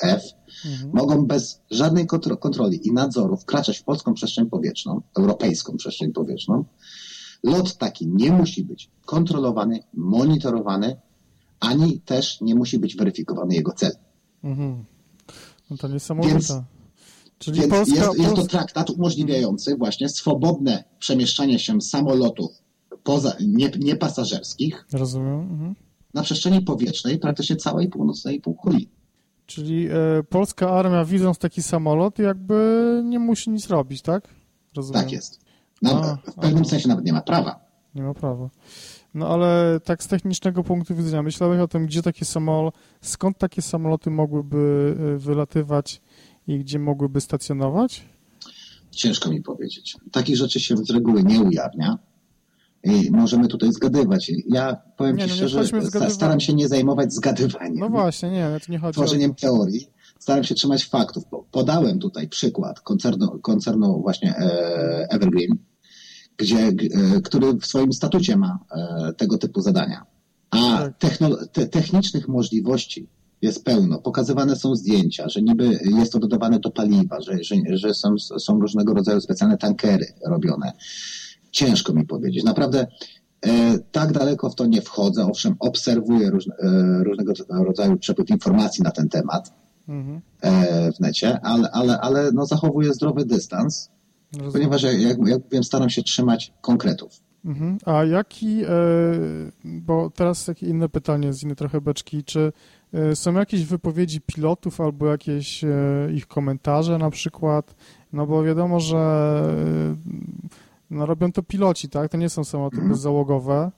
USAF mhm. mogą bez żadnej kontroli i nadzoru wkraczać w polską przestrzeń powietrzną, europejską przestrzeń powietrzną. Lot taki nie musi być kontrolowany, monitorowany, ani też nie musi być weryfikowany jego cel. Mhm. No to niesamowite. Więc, Czyli więc Polska, jest, jest to traktat umożliwiający właśnie swobodne przemieszczanie się samolotów poza, nie, niepasażerskich Rozumiem. Mhm. na przestrzeni powietrznej praktycznie całej północnej półkuli. Czyli e, polska armia widząc taki samolot jakby nie musi nic robić, tak? Rozumiem. Tak jest. No, a, w pewnym a, sensie nawet nie ma prawa. Nie ma prawa. No ale tak z technicznego punktu widzenia, myślałeś o tym, gdzie takie samoloty, skąd takie samoloty mogłyby e, wylatywać i gdzie mogłyby stacjonować? Ciężko mi powiedzieć. Takich rzeczy się z reguły nie ujawnia. Możemy tutaj zgadywać. Ja powiem nie, Ci no szczerze, staram się nie zajmować zgadywaniem. No właśnie, nie, to nie chodzi Tworzeniem o... teorii. Staram się trzymać faktów. Podałem tutaj przykład koncernu, koncernu właśnie e, Evergreen, gdzie, e, który w swoim statucie ma e, tego typu zadania. A tak. te, technicznych możliwości jest pełno. Pokazywane są zdjęcia, że niby jest to dodawane do paliwa, że, że, że są, są różnego rodzaju specjalne tankery robione ciężko mi powiedzieć. Naprawdę e, tak daleko w to nie wchodzę. Owszem, obserwuję różne, e, różnego rodzaju przepływ informacji na ten temat mhm. e, w necie, ale, ale, ale no, zachowuję zdrowy dystans, Rozumiem. ponieważ, jak, jak wiem, staram się trzymać konkretów. Mhm. A jaki, bo teraz takie inne pytanie z innej trochę beczki, czy są jakieś wypowiedzi pilotów albo jakieś ich komentarze na przykład? No bo wiadomo, że no robią to piloci, tak? To nie są samoloty mhm. bezzałogowe,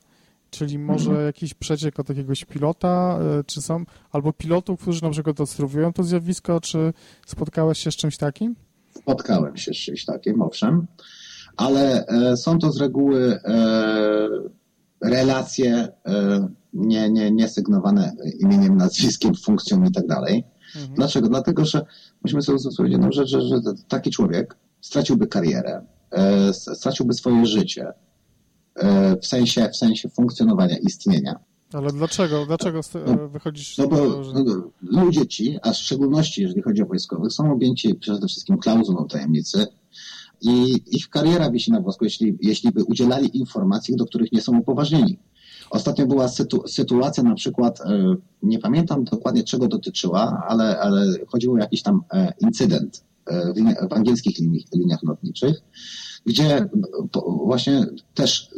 czyli może mhm. jakiś przeciek od jakiegoś pilota, e, czy są, albo pilotów, którzy na przykład obserwują to zjawisko, czy spotkałeś się z czymś takim? Spotkałem się z czymś takim, owszem, ale e, są to z reguły e, relacje nie, nie, nie sygnowane imieniem, nazwiskiem, funkcją i tak dalej. Mhm. Dlaczego? Dlatego, że musimy sobie zrozumieć jedną rzecz, że, że taki człowiek straciłby karierę, straciłby swoje życie w sensie, w sensie funkcjonowania, istnienia. Ale dlaczego? Dlaczego no, wychodzisz no bo, że... no, ludzie ci, a w szczególności jeżeli chodzi o wojskowych, są objęci przede wszystkim klauzulą tajemnicy i ich kariera wisi na włosku, jeśli, jeśli by udzielali informacji, do których nie są upoważnieni. Ostatnio była sytu, sytuacja na przykład, e, nie pamiętam dokładnie czego dotyczyła, ale, ale chodziło o jakiś tam e, incydent e, w, angielskich liniach, liniach lotniczych, gdzie właśnie też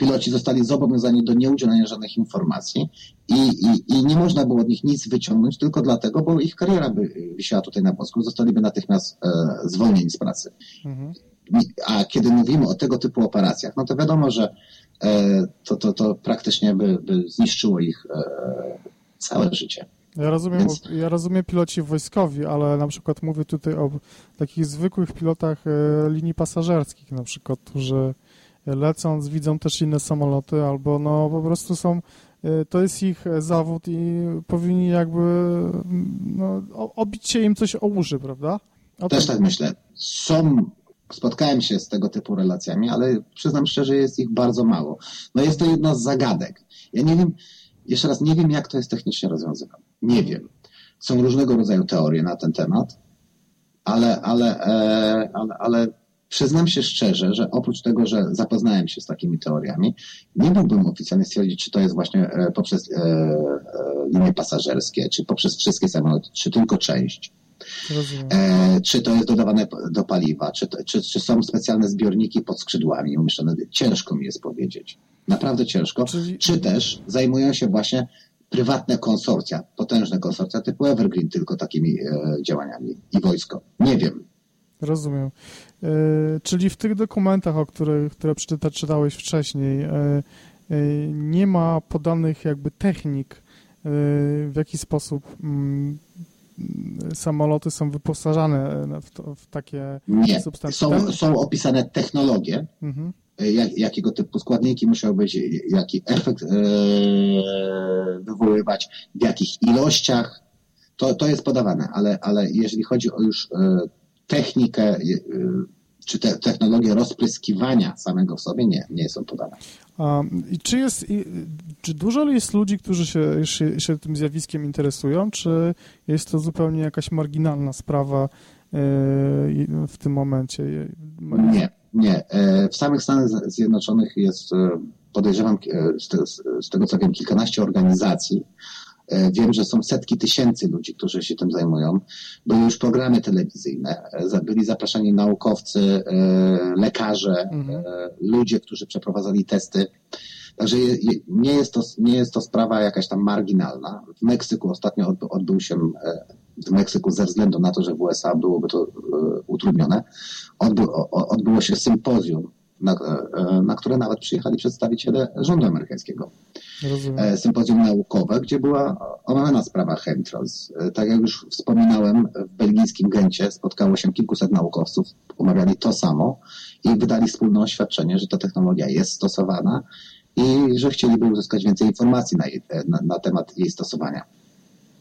piloci zostali zobowiązani do nieudzielania żadnych informacji i, i, i nie można było od nich nic wyciągnąć tylko dlatego, bo ich kariera by wisiała tutaj na bosku, zostaliby natychmiast e, zwolnieni z pracy. Mhm. A kiedy mówimy o tego typu operacjach, no to wiadomo, że e, to, to, to praktycznie by, by zniszczyło ich e, całe życie. Ja rozumiem, Więc... ja rozumiem piloci wojskowi, ale na przykład mówię tutaj o takich zwykłych pilotach e, linii pasażerskich, na przykład, którzy lecąc widzą też inne samoloty, albo no po prostu są, y, to jest ich zawód i powinni jakby no, obić się im coś o uszy, prawda? O też tak myślę. Są, spotkałem się z tego typu relacjami, ale przyznam szczerze, jest ich bardzo mało. No jest to jedna z zagadek. Ja nie wiem, jeszcze raz, nie wiem jak to jest technicznie rozwiązywane. Nie wiem. Są różnego rodzaju teorie na ten temat, ale, ale, e, ale, ale Przyznam się szczerze, że oprócz tego, że zapoznałem się z takimi teoriami, nie mógłbym oficjalnie stwierdzić, czy to jest właśnie e, poprzez e, linie pasażerskie, czy poprzez wszystkie samoloty, czy tylko część. E, czy to jest dodawane do paliwa, czy, czy, czy są specjalne zbiorniki pod skrzydłami umieszczone. Ciężko mi jest powiedzieć. Naprawdę ciężko. Czyli... Czy też zajmują się właśnie prywatne konsorcja, potężne konsorcja typu Evergreen tylko takimi e, działaniami i wojsko. Nie wiem. Rozumiem. E, czyli w tych dokumentach, o których, które przeczyta, czytałeś wcześniej, e, nie ma podanych jakby technik, w jaki sposób mm, samoloty są wyposażane w, to, w takie nie. substancje. Są, są opisane technologie, mhm. Jak, jakiego typu składniki musiały być, jaki efekt e, wywoływać, w jakich ilościach. To, to jest podawane, ale, ale jeżeli chodzi o już e, technikę y, czy te, technologię rozpryskiwania samego w sobie nie, nie są podane. A, I czy jest, czy dużo jest ludzi, którzy się, się, się tym zjawiskiem interesują, czy jest to zupełnie jakaś marginalna sprawa w tym momencie? Nie, nie. E, w samych Stanach Zjednoczonych jest, e, podejrzewam, e, z tego, co wiem, kilkanaście organizacji, wiem, że są setki tysięcy ludzi, którzy się tym zajmują. Były już programy telewizyjne, byli zapraszani naukowcy, lekarze, mhm. ludzie, którzy przeprowadzali testy. Także nie jest, to, nie jest to sprawa jakaś tam marginalna. W Meksyku ostatnio odbył się, w Meksyku ze względu na to, że w USA byłoby to utrudnione, odbył, odbyło się sympozjum na, e, na które nawet przyjechali przedstawiciele rządu amerykańskiego. Rozumiem. E, sympozjum naukowe, gdzie była omawiana sprawa chemtrails. E, tak jak już wspominałem, w belgijskim Gencie spotkało się kilkuset naukowców, omawiali to samo i wydali wspólne oświadczenie, że ta technologia jest stosowana i że chcieliby uzyskać więcej informacji na, jej, na, na temat jej stosowania.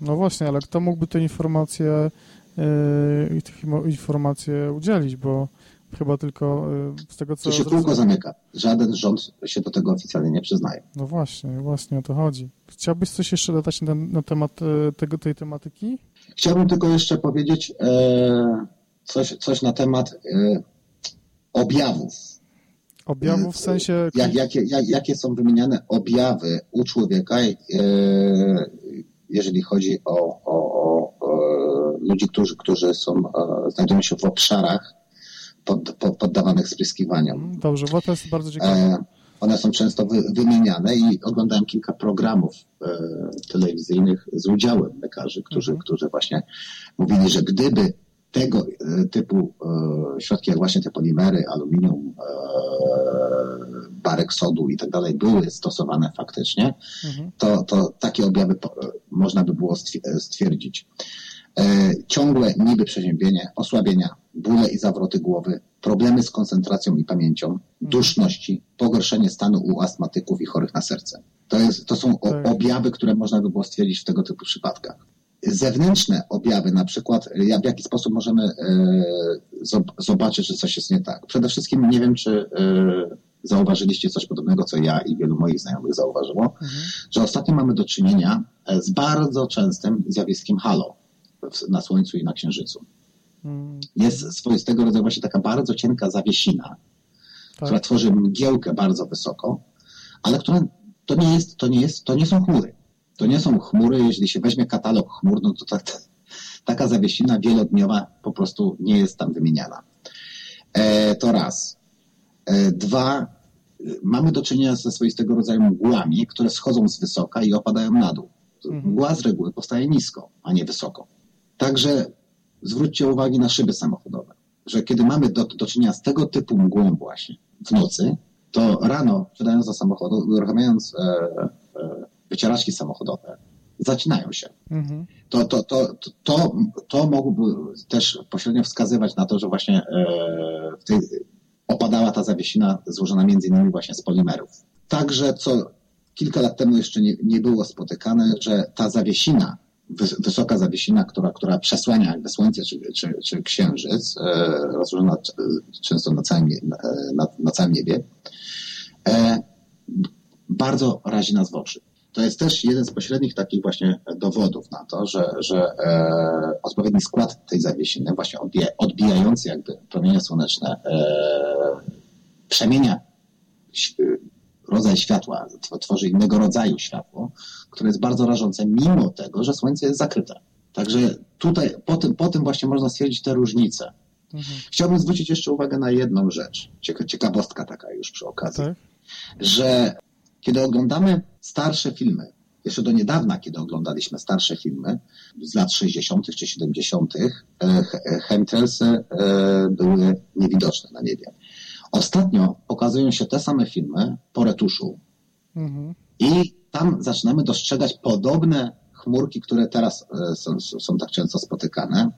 No właśnie, ale kto mógłby te informacje, yy, tych informacje udzielić, bo Chyba tylko y, z tego, co... To się kółko zamyka. Żaden rząd się do tego oficjalnie nie przyznaje. No właśnie, właśnie o to chodzi. Chciałbyś coś jeszcze dodać na, na temat y, tego, tej tematyki? Chciałbym tylko jeszcze powiedzieć e, coś, coś na temat e, objawów. Objawów w sensie... Jak, jakie, jak, jakie są wymieniane objawy u człowieka, e, jeżeli chodzi o, o, o, o ludzi, którzy, którzy są, e, znajdują się w obszarach pod, pod, poddawanych spryskiwaniom. Mm, dobrze, bo to jest bardzo ciekawe. E, one są często wy, wymieniane i oglądałem kilka programów e, telewizyjnych z udziałem lekarzy, którzy, mhm. którzy właśnie mówili, że gdyby tego typu środki, jak właśnie te polimery, aluminium, barek sodu i tak dalej, były stosowane faktycznie, mhm. to, to takie objawy można by było stwierdzić. E, ciągłe niby przeziębienie, osłabienia, bóle i zawroty głowy, problemy z koncentracją i pamięcią, duszności, pogorszenie stanu u astmatyków i chorych na serce. To, jest, to są objawy, które można by było stwierdzić w tego typu przypadkach. Zewnętrzne objawy, na przykład w jaki sposób możemy e, zob- zobaczyć, że coś jest nie tak. Przede wszystkim nie wiem, czy e, zauważyliście coś podobnego, co ja i wielu moich znajomych zauważyło, Mhm. że ostatnio mamy do czynienia e, z bardzo częstym zjawiskiem halo na Słońcu i na Księżycu. Mm, Jest swoistego rodzaju właśnie taka bardzo cienka zawiesina, która tak. tworzy mgiełkę bardzo wysoko, ale która to nie jest, to nie jest, to nie są chmury. To nie są chmury, jeżeli się weźmie katalog chmur, no to ta, ta, taka zawiesina wielodniowa po prostu nie jest tam wymieniana. E, to raz. E, dwa, y, mamy do czynienia ze swoistego rodzaju mgłami, które schodzą z wysoka i opadają na dół. Mhm. Mgła z reguły powstaje nisko, a nie wysoko. Także zwróćcie uwagę na szyby samochodowe, że kiedy mamy do, do czynienia z tego typu mgłą właśnie w nocy, to rano, wsiadając do samochodu, uruchamiając e, e, wycieraczki samochodowe, zacinają się. Mhm. To, to, to, to, to, to mogłoby też pośrednio wskazywać na to, że właśnie e, w tej, opadała ta zawiesina złożona między innymi właśnie z polimerów. Także co kilka lat temu jeszcze nie, nie było spotykane, że ta zawiesina, wys, wysoka zawiesina, która, która przesłania jakby słońce czy, czy, czy księżyc, e, rozłożona c- często na całym, nie- na, na, całym niebie, e, bardzo razi nas w oczy. To jest też jeden z pośrednich takich właśnie dowodów na to, że, że e, odpowiedni skład tej zawiesiny, właśnie odbija, odbijający jakby promienie słoneczne, e, przemienia rodzaj światła, tw- tworzy innego rodzaju światło, które jest bardzo rażące, mimo tego, że słońce jest zakryte. Także tutaj po tym, po tym właśnie można stwierdzić te różnice. Mhm. Chciałbym zwrócić jeszcze uwagę na jedną rzecz, cieka- ciekawostka taka już przy okazji Tak. że kiedy oglądamy starsze filmy, jeszcze do niedawna, kiedy oglądaliśmy starsze filmy z lat 60. czy 70., e, e, chemtrailsy e, były niewidoczne na niebie. Ostatnio pokazują się te same filmy po retuszu Mhm. i tam zaczynamy dostrzegać podobne chmurki, które teraz są, są tak często spotykane,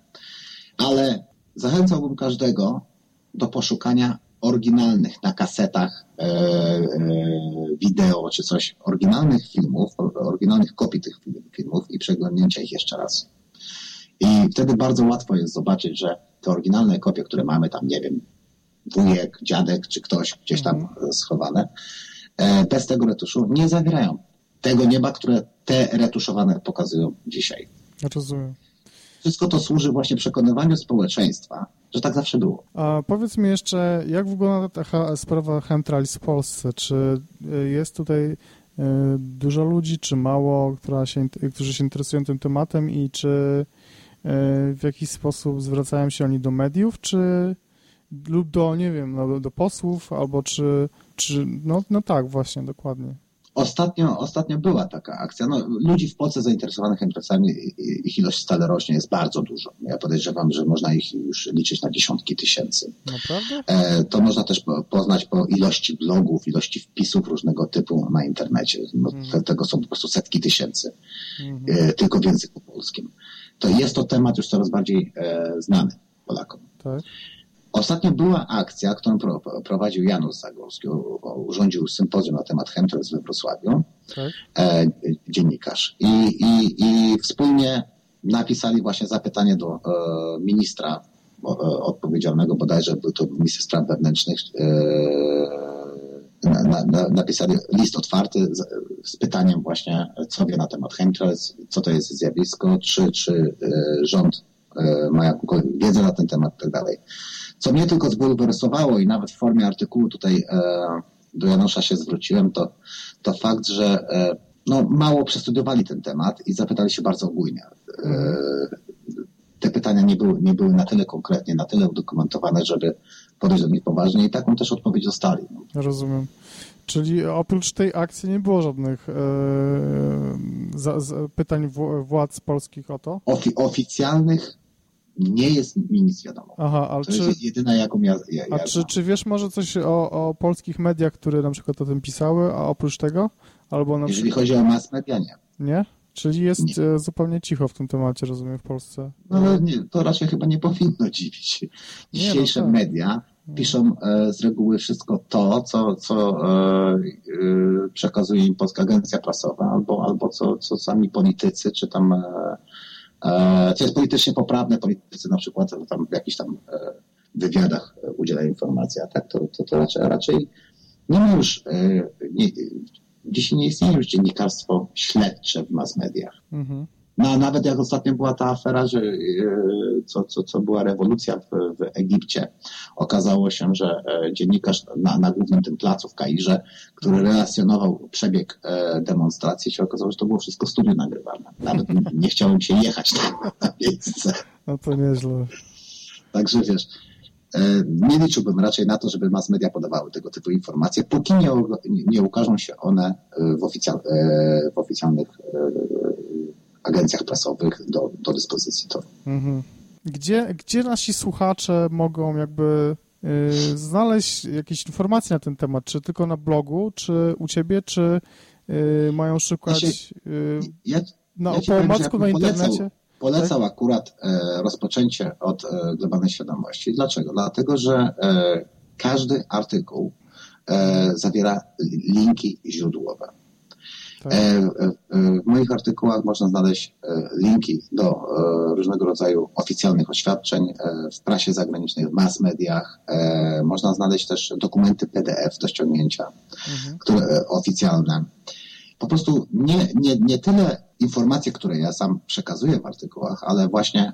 ale zachęcałbym każdego do poszukania oryginalnych na kasetach e, e, wideo czy coś, oryginalnych filmów, or- oryginalnych kopii tych film- filmów i przeglądnięcia ich jeszcze raz. I wtedy bardzo łatwo jest zobaczyć, że te oryginalne kopie, które mamy tam, nie wiem, wujek, dziadek czy ktoś gdzieś tam e, schowane, e, bez tego retuszu nie zawierają tego nieba, które te retuszowane pokazują dzisiaj. Rozumiem. Wszystko to służy właśnie przekonywaniu społeczeństwa, że tak zawsze było. A powiedz mi jeszcze, jak wygląda ta sprawa chemtrails w Polsce? Czy y, jest tutaj y, dużo ludzi, czy mało, która się, którzy się interesują tym tematem i czy y, w jakiś sposób zwracają się oni do mediów, czy lub do, nie wiem, no, do posłów, albo czy, czy no, no tak, właśnie, dokładnie. Ostatnio, ostatnio była taka akcja. No, ludzi w Polsce zainteresowanych chemtrailsami, ich ilość stale rośnie, jest bardzo dużo. Ja podejrzewam, że można ich już liczyć na dziesiątki tysięcy. Naprawdę? E, To można też po- poznać po ilości blogów, ilości wpisów różnego typu na internecie. No, te, tego są po prostu setki tysięcy, Mhm. e, tylko w języku polskim. To jest to temat już coraz bardziej e, znany Polakom. Tak. Ostatnio była akcja, którą pro, prowadził Janusz Zagórski, urządził sympozjum na temat chemtrails we Wrocławiu, Tak. e, dziennikarz. I, i, I wspólnie napisali właśnie zapytanie do e, ministra e, odpowiedzialnego, bodajże był to minister spraw wewnętrznych, na, na, na, napisali list otwarty z, z pytaniem właśnie, co wie na temat chemtrails, co to jest zjawisko, czy, czy rząd ma jakąkolwiek wiedzę na ten temat i tak dalej. Co mnie tylko zbulwersowało i nawet w formie artykułu tutaj e, do Janusza się zwróciłem, to, to fakt, że e, no, mało przestudiowali ten temat i zapytali się bardzo ogólnie. E, te pytania nie były, nie były na tyle konkretnie, na tyle udokumentowane, żeby podejść do nich poważnie i taką też odpowiedź dostali. No. Rozumiem. Czyli oprócz tej akcji nie było żadnych e, za, za, pytań władz polskich o to? Ofi- oficjalnych nie jest mi nic wiadomo. Aha, ale To czy, jest jedyna, jaką ja, ja, a ja czy, znam. czy wiesz może coś o, o polskich mediach, które na przykład o tym pisały, a oprócz tego? Albo na Jeżeli przykład... chodzi o mass media, nie. Nie? Czyli jest nie. zupełnie cicho w tym temacie, rozumiem, w Polsce. No ale nie, to raczej chyba nie powinno dziwić. Dzisiejsze nie, no tak. media piszą e, z reguły wszystko to, co, co e, e, przekazuje im Polska Agencja Prasowa, albo, albo co, co sami politycy, czy tam co jest politycznie poprawne, politycy na przykład tam w jakichś tam wywiadach udzielają informacji, a tak to, to, to raczej, raczej nie ma już, nie, dzisiaj nie istnieje już dziennikarstwo śledcze w mass mediach. Mhm. No a nawet jak ostatnio była ta afera, że e, co, co, co była rewolucja w, w Egipcie, okazało się, że e, dziennikarz na, na głównym tym placu w Kairze, który relacjonował przebieg e, demonstracji, się okazało, że to było wszystko studio nagrywane. Nawet nie chciałem się jechać na, na miejsce. No to nieźle. Także wiesz, nie liczyłbym raczej na to, żeby mass media podawały tego typu informacje, póki nie, nie ukażą się one w, oficjal, w oficjalnych agencjach prasowych do, do dyspozycji. To. Mhm. Gdzie, gdzie nasi słuchacze mogą jakby y, znaleźć jakieś informacje na ten temat? Czy tylko na blogu, czy u ciebie, czy y, mają szukać y, ja, na ja na internecie? Polecał tak? akurat e, rozpoczęcie od e, globalnej świadomości. Dlaczego? Dlatego, że e, każdy artykuł e, zawiera linki źródłowe. Tak. E, w moich artykułach można znaleźć e, linki do e, różnego rodzaju oficjalnych oświadczeń w prasie zagranicznej, w mass mediach. Można znaleźć też dokumenty PDF do ściągnięcia, mhm. które oficjalne. Po prostu nie, nie, nie tyle informacje, które ja sam przekazuję w artykułach, ale właśnie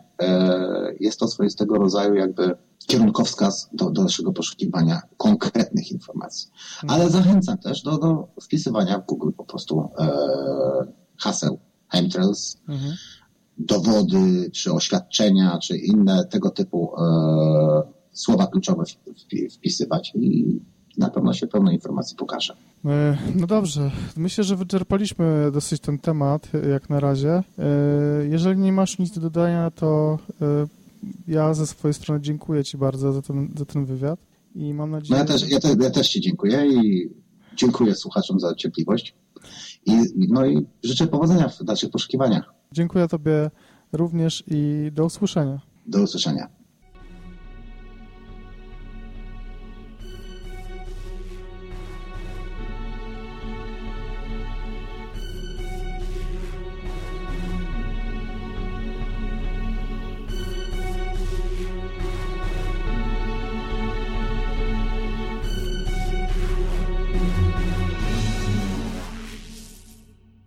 jest to swoistego rodzaju jakby kierunkowskaz do, do naszego poszukiwania konkretnych informacji. Mhm. Ale zachęcam też do, do wpisywania w Google po prostu e, haseł chemtrails, mhm. dowody, czy oświadczenia, czy inne tego typu e, słowa kluczowe wpisywać i na pewno się pełno informacji pokaże. E, no dobrze, myślę, że wyczerpaliśmy dosyć ten temat jak na razie. E, jeżeli nie masz nic do dodania, to e, ja ze swojej strony dziękuję Ci bardzo za ten, za ten wywiad i mam nadzieję... No ja też, ja, te, ja też Ci dziękuję i dziękuję słuchaczom za cierpliwość i, no i życzę powodzenia w dalszych poszukiwaniach. Dziękuję Tobie również i do usłyszenia. Do usłyszenia.